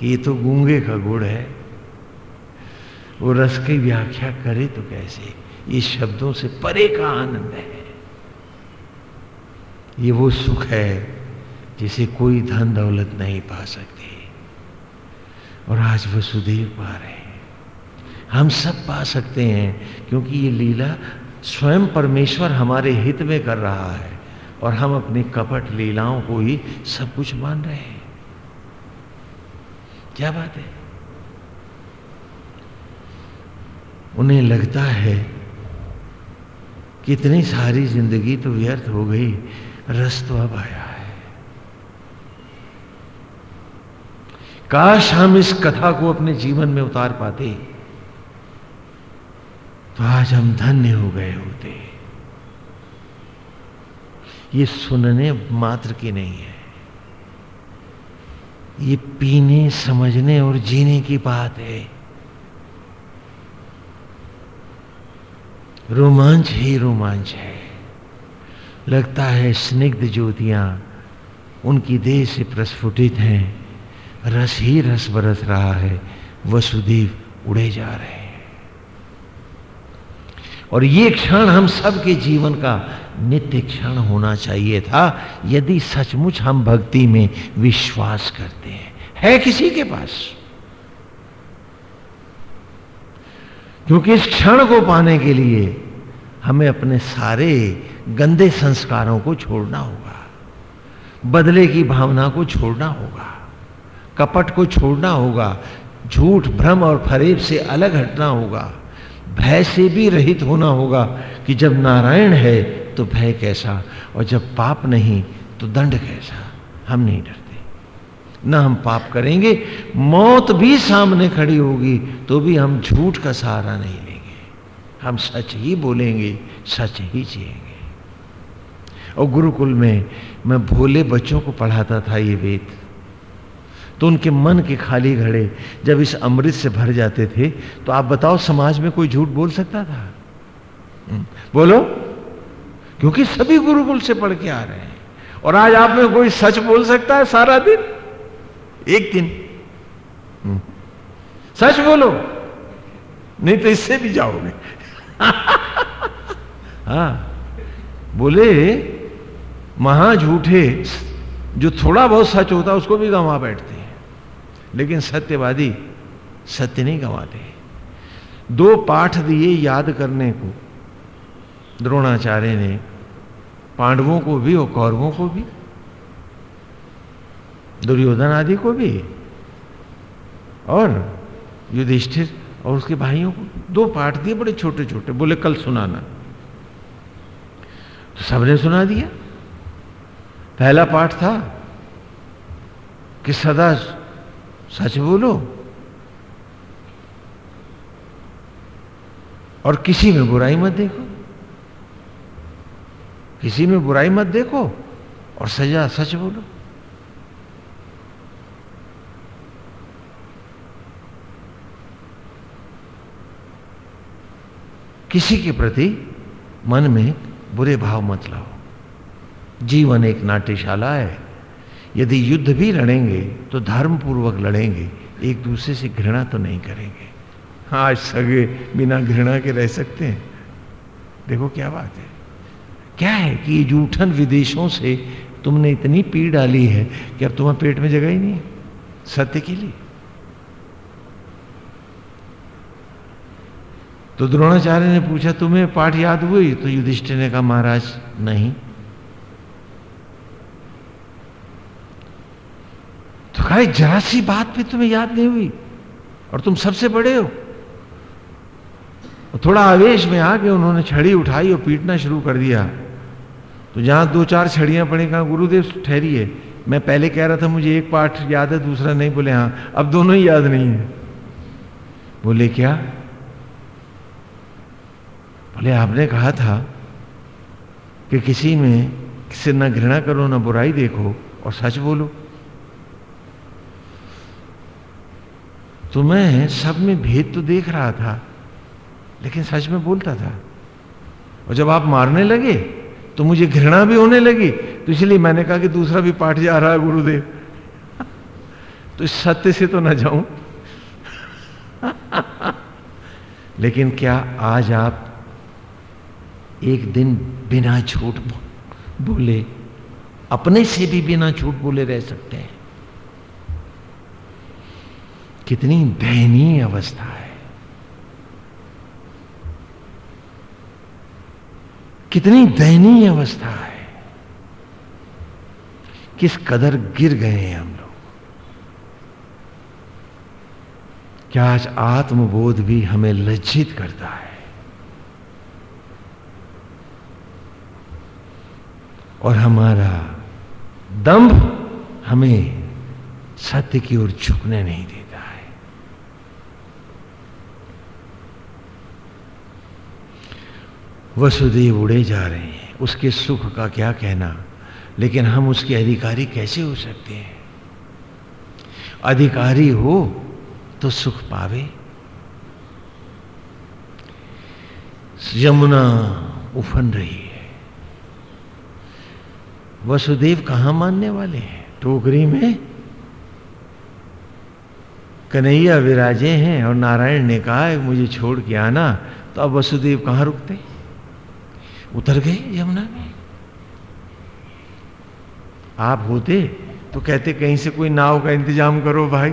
कि ये तो गूँगे का गुड़ है। वो रस की व्याख्या करे तो कैसे? ये शब्दों से परे का आनंद है। ये वो सुख है जिसे कोई धन दौलत नहीं पा सकते। और आज वसुदेव पा रहे हैं। हम सब पा सकते हैं, क्योंकि ये लीला स्वयं परमेश्वर हमारे हित में कर रहा है। और हम अपनी कपट लीलाओं को ही सब कुछ मान रहे हैं। क्या बात है? उन्हें लगता है कितनी सारी ज़िंदगी तो व्यर्थ हो गई, रस तो अब आया है। काश हम इस कथा को अपने जीवन में उतार पाते तो आज हम धन्य हो गए होते। ये सुनने मात्र की नहीं है। ये पीने, समझने और जीने की बात है। रोमांच ही रोमांच है। लगता है स्निग्ध ज्योतियाँ उनकी देह से प्रस्फुटित हैं। रस ही रस बरस रहा है, वसुदेव उड़े जा रहे हैं। और ये क्षण हम सबके जीवन का नित्य क्षण होना चाहिए था, यदि सचमुच हम भक्ति में विश्वास करते हैं। है किसी के पास? क्योंकि इस क्षण को पाने के लिए हमें अपने सारे गंदे संस्कारों को छोड़ना होगा, बदले की भावना को छोड़ना होगा, कपट को छोड़ना होगा, झूठ, भ्रम और फरेब से अलग हटना होगा, भय से भी रहित होना होगा कि जब नारायण है तो भय कैसा और जब पाप नहीं तो दंड कैसा? हम नहीं डरते। ना हम पाप करेंगे मौत भी सामने खड़ी होगी तो भी हम झूठ का सहारा नहीं लेंगे। हम सच ही बोलेंगे सच ही जिएँगे। और गुरुकुल में मैं भोले बच्चों को पढ़ाता था ये वेद। तो उनके मन के खाली घड़े जब इस अमृत से भर जाते थे तो आप बताओ समाज में कोई झूठ बोल सकता था? हम्म, बोलो। क्योंकि सभी गुरुकुल से पढ़ के आ रहे हैं। और आज आप में कोई सच बोल सकता है सारा दिन? एक दिन। हम्म, सच बोलो। नहीं तो इससे भी जाओगे। [laughs] हाँ। बोले महा झूठे जो थोड़ा बहुत सच होता है उसको भी गंवा बैठते हैं। लेकिन सत्यवादी सत्य नहीं गंवाते दो पाठ दिए याद करने को द्रोणाचार्य ने पांडवों को भी और कौरवों को भी, दुर्योधन आदि को भी, और युधिष्ठिर और उसके भाइयों को दो पाठ दिए बड़े छोटे छोटे बोले कल सुनाना। तो सबने सुना दिया। पहला पाठ था कि सदा सच बोलो और किसी में बुराई मत देखो। किसी में बुराई मत देखो और सजा, सच बोलो। किसी के प्रति मन में बुरे भाव मत लाओ। जीवन एक नाट्यशाला है। यदि युद्ध भी लड़ेंगे तो धर्म पूर्वक लड़ेंगे, एक दूसरे से घृणा तो नहीं करेंगे। आज सगे बिना घृणा के रह सकते हैं। देखो क्या बात है। क्या है कि ये जूठन विदेशों से तुमने इतनी पी डाली है कि अब तुम्हारे पेट में जगह ही नहीं है? सत्य के लिए। तो द्रोणाचार्य ने पूछा, तुम्हें पाठ याद हुई? तो युधिष्ठिर ने कहा, महाराज, नहीं। तो कहा जरा सी बात भी तुम्हें याद नहीं हुई? और तुम सबसे बड़े हो? थोड़ा आवेश में आके उन्होंने छड़ी उठाई और पीटना शुरू कर दिया। तो जहाँ दो चार छड़ियाँ पड़ी, कहा गुरुदेव ठहरी है मैं पहले कह रहा था, मुझे एक पाठ याद है, दूसरा नहीं, बोले हाँ अब दोनों ही याद नहीं है। बोले, क्या? बोले, आपने कहा था कि किसी में किसी न घृणा करो, ना बुराई देखो, और सच बोलो। तो मैं सब में भेद तो देख रहा था, लेकिन सच में बोलता था। और जब आप मारने लगे तो मुझे घृणा भी होने लगी। तो इसलिए मैंने कहा कि दूसरा भी पाठ जा रहा है, गुरुदेव। तो इस सत्य से तो ना जाऊँ। लेकिन क्या आज आप एक दिन बिना झूठ बोले, अपने से भी बिना झूठ बोले रह सकते हैं? कितनी दयनीय अवस्था है। कितनी दयनीय अवस्था है। किस कदर गिर गए हैं हम लोग। क्या आज आत्मबोध भी हमें लज्जित करता है। और हमारा दंभ हमें सत्य की ओर झुकने नहीं देता है वसुदेव उड़े जा रहे हैं। उसके सुख का क्या कहना? लेकिन हम उसके अधिकारी कैसे हो सकते हैं? अधिकारी हो तो सुख पावे। यमुना उफन रही है। वसुदेव कहाँ मानने वाले हैं? टोकरी में? कन्हैया विराजे हैं और नारायण ने कहा, मुझे छोड़ के आना। तो अब वसुदेव कहाँ रुकते उतर गए यमुना में। आप होते तो कहते कहीं से कोई नाव का इंतज़ाम करो भाई।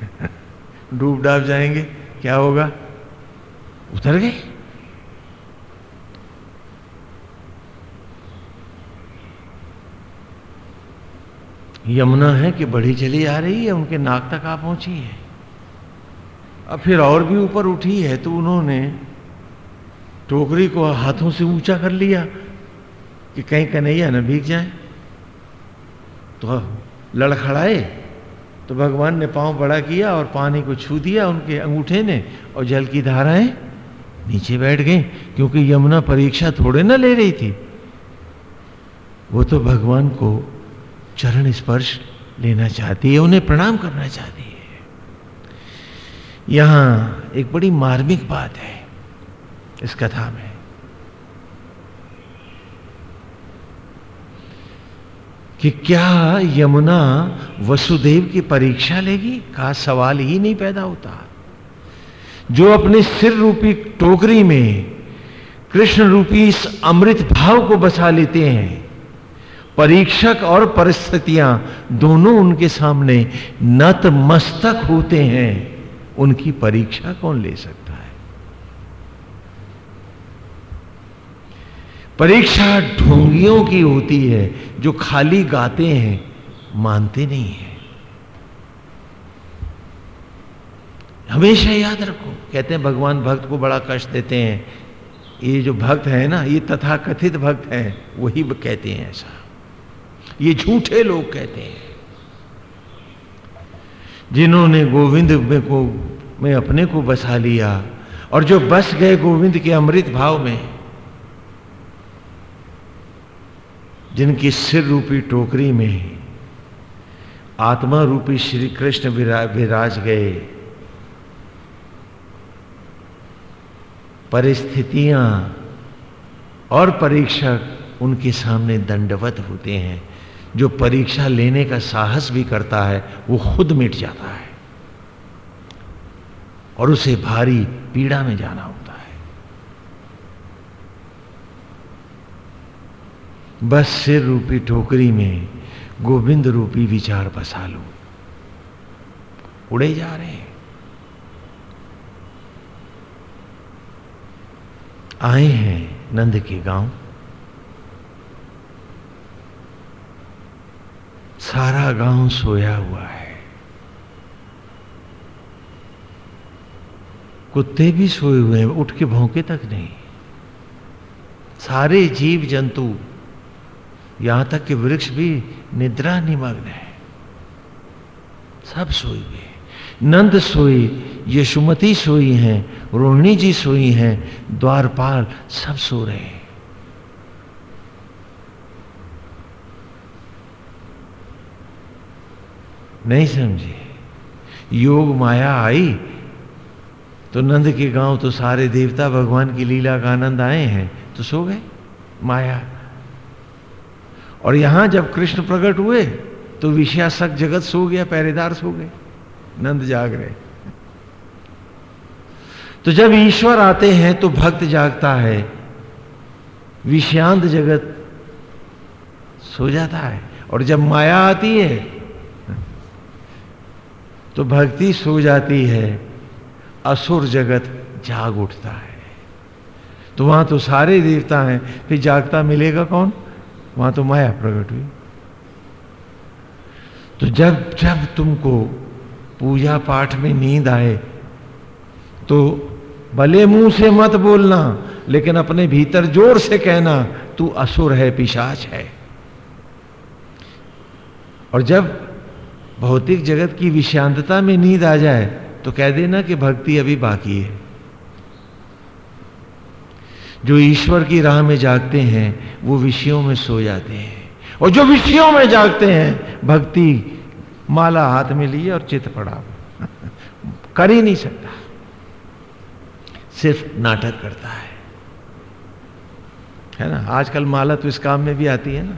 [laughs] डूब डाब जाएँगे क्या होगा? उतर गए यमुना है कि बढ़ी चली आ रही है उनके नाक तक आ पहुँची है। अब फिर और भी ऊपर उठी है तो उन्होंने टोकरी को हाथों से ऊँचा कर लिया कि कहीं कन्हैया न भीग जाए। तो लड़खड़ाए तो भगवान ने पाँव बड़ा किया और पानी को छू दिया उनके अंगूठे ने और जल की धाराएँ नीचे बैठ गई, क्योंकि यमुना परीक्षा थोड़े ना ले रही थी। वो तो भगवान को चरण स्पर्श लेना चाहती है, उन्हें प्रणाम करना चाहती है। यहाँ एक बड़ी मार्मिक बात है। इस कथा में। कि क्या यमुना वसुदेव की परीक्षा लेगी? का सवाल ही नहीं पैदा होता। जो अपने सिर रूपी टोकरी में कृष्ण रूपी इस अमृत भाव को बसा लेते हैं, परीक्षक और परिस्थितियाँ दोनों उनके सामने नतमस्तक होते हैं। उनकी परीक्षा कौन ले सकता है परीक्षा ढोंगियों की होती है, जो खाली गाते हैं, मानते नहीं है। हमेशा याद रखो, कहते हैं, भगवान भक्त को बड़ा कष्ट देते हैं। ये जो भक्त है ना, ये तथा कथित भक्त है, वही कहते हैं ऐसा। ये झूठे लोग कहते हैं। जिन्होंने गोविंद में को, में अपने को बसा लिया, और जो बस गए गोविंद के अमृत भाव में जिनकी सिर रूपी टोकरी में आत्मा रूपी श्री कृष्ण विराज गए। परिस्थितियाँ और परीक्षक उनके सामने दंडवत होते हैं, जो परीक्षा लेने का साहस भी करता है, वो खुद मिट जाता है। और उसे भारी पीड़ा में जाना होता है बस सिर रूपी टोकरी में गोविंद रूपी विचार बसा लो। उड़े जा रहे हैं। आए हैं नंद के गाँव। सारा गाँव सोया हुआ है। कुत्ते भी सोए हुए हैं, उठ के भौंके तक नहीं। सारे जीव जंतु यहाँ तक कि वृक्ष भी निद्रा निमग्न है। सब सोई हुए नंद सोई, यशुमती सोई हैं, रोहिणी जी सोई हैं, द्वारपाल सब सो रहे हैं। नहीं समझे? योग माया आई तो नंद के गाँव तो सारे देवता भगवान की लीला का आनंद आए हैं तो सो गए? माया और यहाँ जब कृष्ण प्रकट हुए तो विषयासक जगत सो गया, पहरेदार सो गए, नंद जाग रहे। तो जब ईश्वर आते हैं तो भक्त जागता है विषयांत जगत सो जाता है, और जब माया आती है तो भक्ति सो जाती है, असुर जगत जाग उठता है। तो वहाँ तो सारे देवता हैं, फिर जागता मिलेगा कौन? वहाँ तो माया प्रकट हुई। तो जब जब तुमको पूजा पाठ में नींद आए तो भले मुँह से मत बोलना, लेकिन अपने भीतर ज़ोर से कहना, तू असुर है, पिशाच है। और जब भौतिक जगत की विशांतता में नींद आ जाए तो कह देना कि भक्ति अभी बाकी है। जो ईश्वर की राह में जागते हैं, वो विषयों में सो जाते हैं। और जो विषयों में जागते हैं, भक्ति माला हाथ में लिए और चित पड़ा। [laughs] कर ही नहीं सकता। सिर्फ़ नाटक करता है। है ना? आजकल माला तो इस काम में भी आती है ना।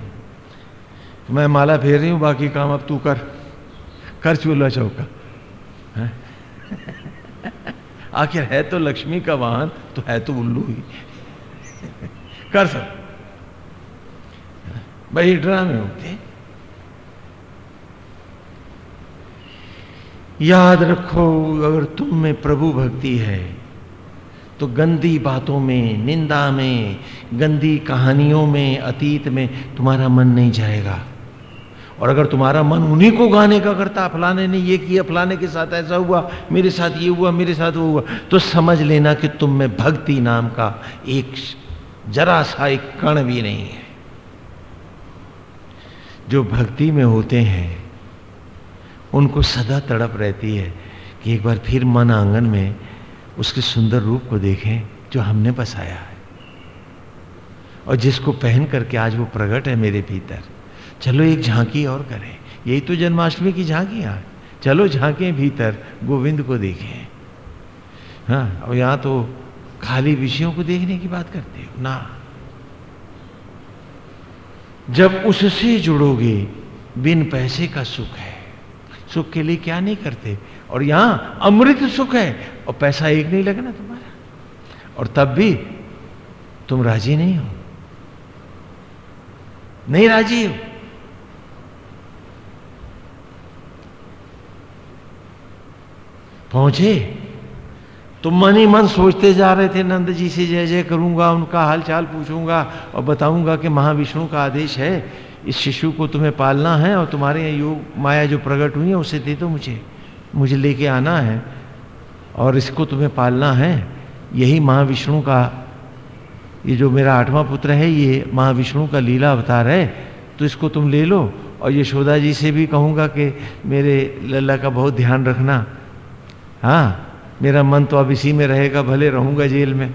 मैं माला फेर रही हूँ, बाकी काम अब तू कर। कर चूल्हा चौका। [laughs] आखिर है तो लक्ष्मी का वाहन तो है तो उल्लू ही। कर सब भाई ड्रामे होते। याद रखो, अगर तुम में प्रभु भक्ति है तो गंदी बातों में, निंदा में, गंदी कहानियों में, अतीत में तुम्हारा मन नहीं जाएगा। और अगर तुम्हारा मन उन्हीं को गाने का करता, फलाने ने ये किया, फलाने के साथ ऐसा हुआ, मेरे साथ ये हुआ, मेरे साथ वो हुआ तो समझ लेना कि तुम में भक्ति नाम का एक जरा सा एक कण भी नहीं है। जो भक्ति में होते हैं, उनको सदा तड़प रहती है कि एक बार फिर मन आँगन में उसके सुंदर रूप को देखें, जो हमने बसाया है। और जिसको पहन करके आज वो प्रकट है मेरे भीतर, चलो एक झांकी और करें। यही तो जन्माष्टमी की झांकियाँ चलो झांकें भीतर, गोविंद को देखें। हाँ और यहाँ तो खाली विषयों को देखने की बात करते हो? ना। जब उससे जुड़ोगे, बिन पैसे का सुख है। सुख के लिए क्या नहीं करते? और यहाँ अमृत सुख है, और पैसा एक नहीं लगना तुम्हारा। और तब भी तुम राज़ी नहीं हो। नहीं राज़ी हो। पहुँचे। तो मन ही मन सोचते जा रहे थे, नंद जी से जय जय करूँगा, उनका हालचाल पूछूँगा और बताऊँगा कि महाविष्णु का आदेश है, इस शिशु को तुम्हें पालना है और तुम्हारे यहाँ योग माया जो प्रकट हुई है, उसे दे दो मुझे। मुझे लेके आना है और इसको तुम्हें पालना है। यही महाविष्णु का, ये जो मेरा आठवां पुत्र है, ये महाविष्णु का लीला अवतार है। तो इसको तुम ले लो और यशोदा जी से भी कहूँगा कि मेरे लल्ला का बहुत ध्यान रखना। हाँ। मेरा मन तो अब इसी में रहेगा, भले रहूँगा जेल में।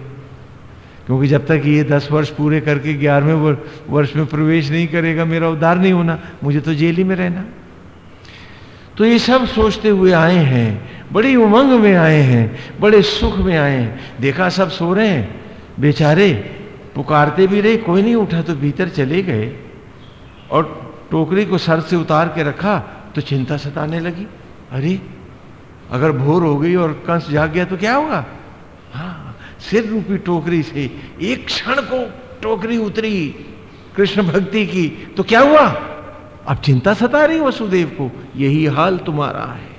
क्योंकि जब तक ये दस वर्ष पूरे करके ग्यारहवें वर्ष में प्रवेश नहीं करेगा, मेरा उद्धार नहीं होना, मुझे तो जेल ही में रहना। तो ये सब सोचते हुए आए हैं, बड़ी उमंग में आए हैं, बड़े सुख में आए हैं। देखा सब सो रहे हैं। बेचारे पुकारते भी रहे, कोई नहीं उठा तो भीतर चले गए। और टोकरी को सर से उतार के रखा तो चिंता सताने लगी। अरे अगर भोर हो गई और कंस जाग गया तो क्या होगा? हाँ सिर रूपी टोकरी से एक क्षण को टोकरी उतरी कृष्ण भक्ति की तो क्या हुआ? अब चिंता सता रही वसुदेव को, यही हाल तुम्हारा है।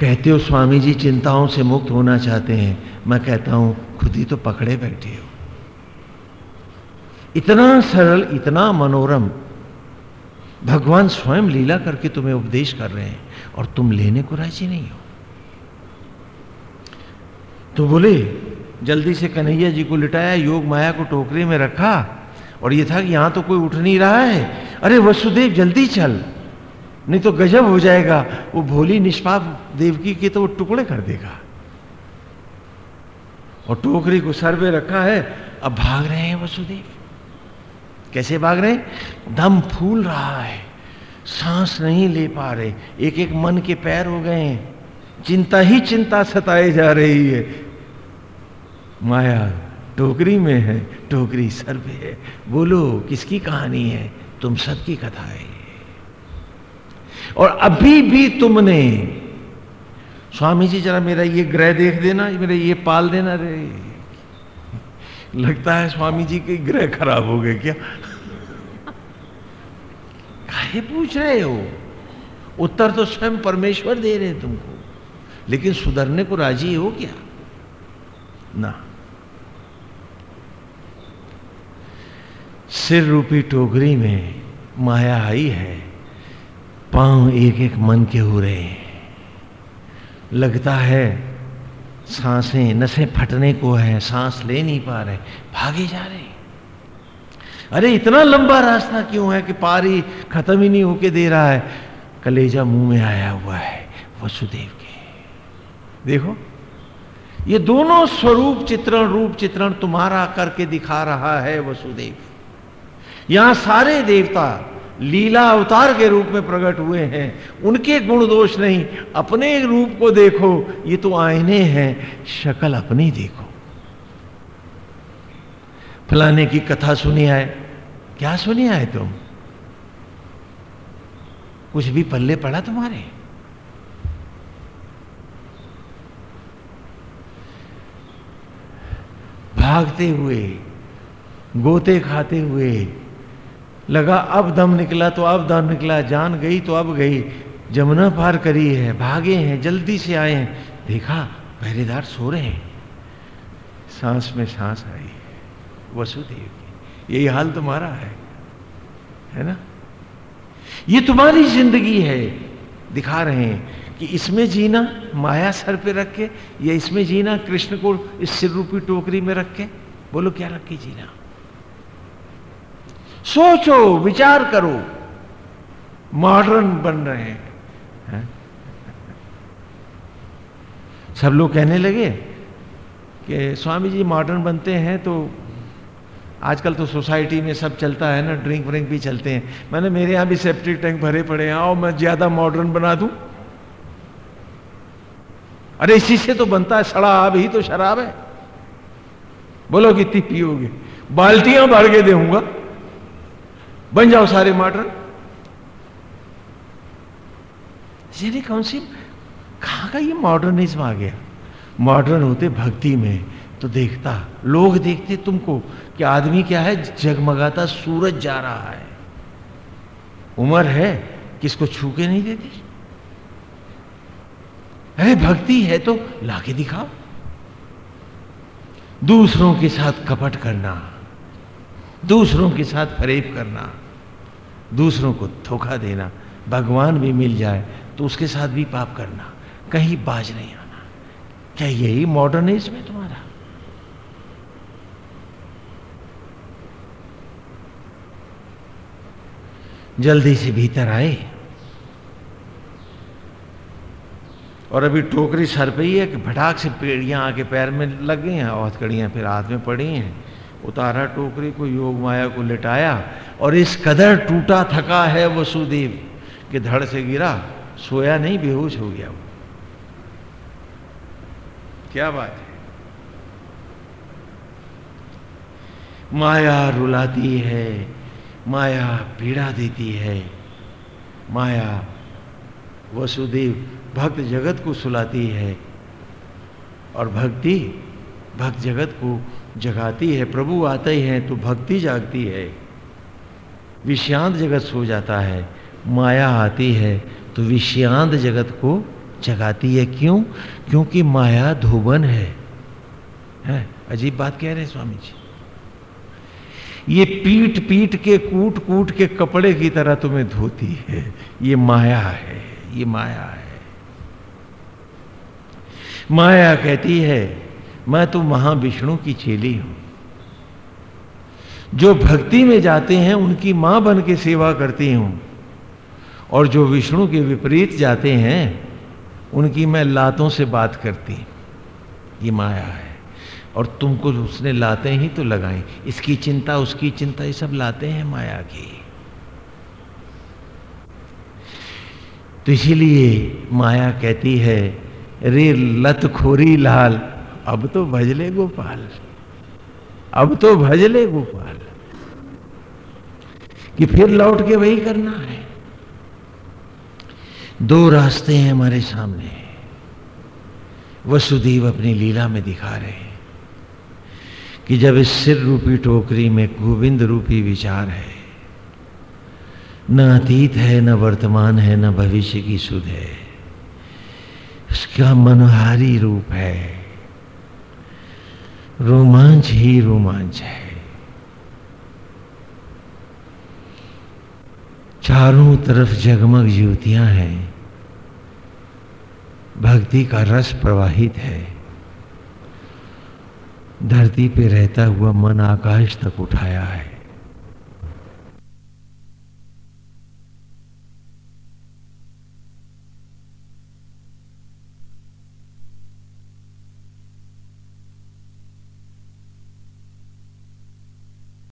कहते हो स्वामी जी चिंताओं से मुक्त होना चाहते हैं। मैं कहता हूँ, खुद ही तो पकड़े बैठे हो। इतना सरल, इतना मनोरम, भगवान स्वयं लीला करके तुम्हें उपदेश कर रहे हैं। और तुम लेने को राज़ी नहीं हो। तो बोले, जल्दी से कन्हैया जी को लिटाया, योग माया को टोकरे में रखा, और ये था कि यहाँ तो कोई उठ नहीं रहा है। अरे वसुदेव, जल्दी चल, नहीं तो गजब हो जाएगा। वो भोली निष्पाप देवकी के तो वो टुकड़े कर देगा। और टोकरी को सर में रखा है। अब भाग रहे हैं वसुदेव। कैसे भाग रहे हैं? दम फूल रहा है। सांस नहीं ले पा रहे। एक एक मन के पैर हो गए हैं। चिंता ही चिंता सताए जा रही है। माया, टोकरी में है, टोकरी सर पे है। बोलो, किसकी कहानी है? तुम सबकी कथा है। और अभी भी तुमने, स्वामी जी, जरा मेरा ये ग्रह देख देना, मेरा ये पाल देना। रे लगता है स्वामी जी के ग्रह खराब हो गए क्या? काहे पूछ रहे हो? उत्तर तो स्वयं परमेश्वर दे रहे तुमको। लेकिन सुधरने को राज़ी हो क्या? ना। सिर रूपी टोकरी में माया आई है। पाँव एक एक मन के हो रहे हैं। लगता है साँसें, नसें फटने को है, सांस ले नहीं पा रहे। भागे जा रहे अरे, इतना लंबा रास्ता क्यों है कि पारी खत्म ही नहीं होके दे रहा है? कलेजा मुँह में आया हुआ है, वसुदेव के। देखो, ये दोनों स्वरूप चित्रण, रूप चित्रण तुम्हारा करके दिखा रहा है वसुदेव। यहाँ सारे देवता लीला अवतार के रूप में प्रकट हुए हैं। उनके गुण दोष नहीं, अपने रूप को देखो, ये तो आईने हैं, शक्ल अपनी देखो। फलाने की कथा सुनी आए क्या सुनी आए तुम? कुछ भी पल्ले पड़ा तुम्हारे? भागते हुए, गोते खाते हुए, लगा अब दम निकला तो अब दम निकला, जान गई तो अब गई, जमुना पार करी है, भागे हैं, जल्दी से आए हैं। देखा, पहरेदार सो रहे हैं। सांस में सांस आई। वसुदेव की यही हाल तुम्हारा है है ना? ये तुम्हारी ज़िंदगी है, दिखा रहे हैं कि इसमें जीना माया सर पे रख के, या इसमें जीना कृष्ण को इस सिर रूपी टोकरी में रख के? बोलो, क्या रख के जीना? सोचो, विचार करो। मॉडर्न बन रहे हैं। है? सब लोग कहने लगे कि स्वामी जी मॉडर्न बनते हैं तो आजकल तो सोसाइटी में सब चलता है ना, ड्रिंक व्रिंक भी चलते हैं। मैंने मेरे यहाँ भी सेप्टिक टैंक भरे पड़े हैं। आओ, मैं ज़्यादा मॉडर्न बना दूँ। अरे इसी से तो बनता है, शराब ही तो शराब है। बोलो, कितनी पियोगे? बाल्टियाँ भर के दूँगा बन जाओ सारे मॉडर्न यानी कौन सी, कहाँ का ये मॉडर्निज्म आ गया? मॉडर्न होते भक्ति में तो देखता, लोग देखते तुमको। कि आदमी क्या है? जगमगाता सूरज जा रहा है। उम्र है, किसको छू के नहीं देती? अरे भक्ति है तो लाके दिखाओ। दूसरों के साथ कपट करना, दूसरों के साथ फरेब करना, दूसरों को धोखा देना, भगवान भी मिल जाए तो उसके साथ भी पाप करना, कहीं बाज नहीं आना। क्या यही मॉडर्निज्म है तुम्हारा? जल्दी से भीतर आए। और अभी टोकरी सर पे ही है कि भटाक से पेड़ियाँ आके पैर में लग गई हैं और हथकड़ियाँ फिर हाथ में पड़ी हैं। उतारा टोकरी को, योग माया को लिटाया और इस कदर टूटा थका है वसुदेव कि धड़ से गिरा, सोया नहीं, बेहोश हो गया वो। क्या बात है? माया रुलाती है माया पीड़ा देती है। माया वसुदेव भक्त जगत को सुलाती है और भक्ति भक्त जगत को जगाती है। प्रभु आते ही तो भक्ति जागती है। विषांत जगत सो जाता है। माया आती है तो विषांत जगत को जगाती है। क्यों? क्योंकि माया धोबन है, है? अजीब बात कह रहे हैं स्वामी जी। ये पीट पीट के कूट कूट के कपड़े की तरह तुम्हें धोती है। ये माया है, ये माया है। माया कहती है, मैं तो महाविष्णु की चेली हूँ। जो भक्ति में जाते हैं, उनकी माँ बन के सेवा करती हूँ। और जो विष्णु के विपरीत जाते हैं, उनकी मैं लातों से बात करती ये माया है। और तुमको उसने लाते ही तो लगाई इसकी चिंता, उसकी चिंता, ये सब लाते हैं माया की। तो इसीलिए माया कहती है, रे लत खोरी लाल, अब तो भजले गोपाल, अब तो भजले गोपाल, कि फिर लौट के वही करना है। दो रास्ते हैं हमारे सामने। वसुदेव अपनी लीला में दिखा रहे हैं। कि जब इस सिर रूपी टोकरी में गोविंद रूपी विचार है, न अतीत है, न वर्तमान है, न भविष्य की सुध है, उसका मनोहारी रूप है। रोमांच ही रोमांच है। चारों तरफ़ जगमग ज्योतियाँ हैं, भक्ति का रस प्रवाहित है। धरती पे रहता हुआ मन आकाश तक उठाया है।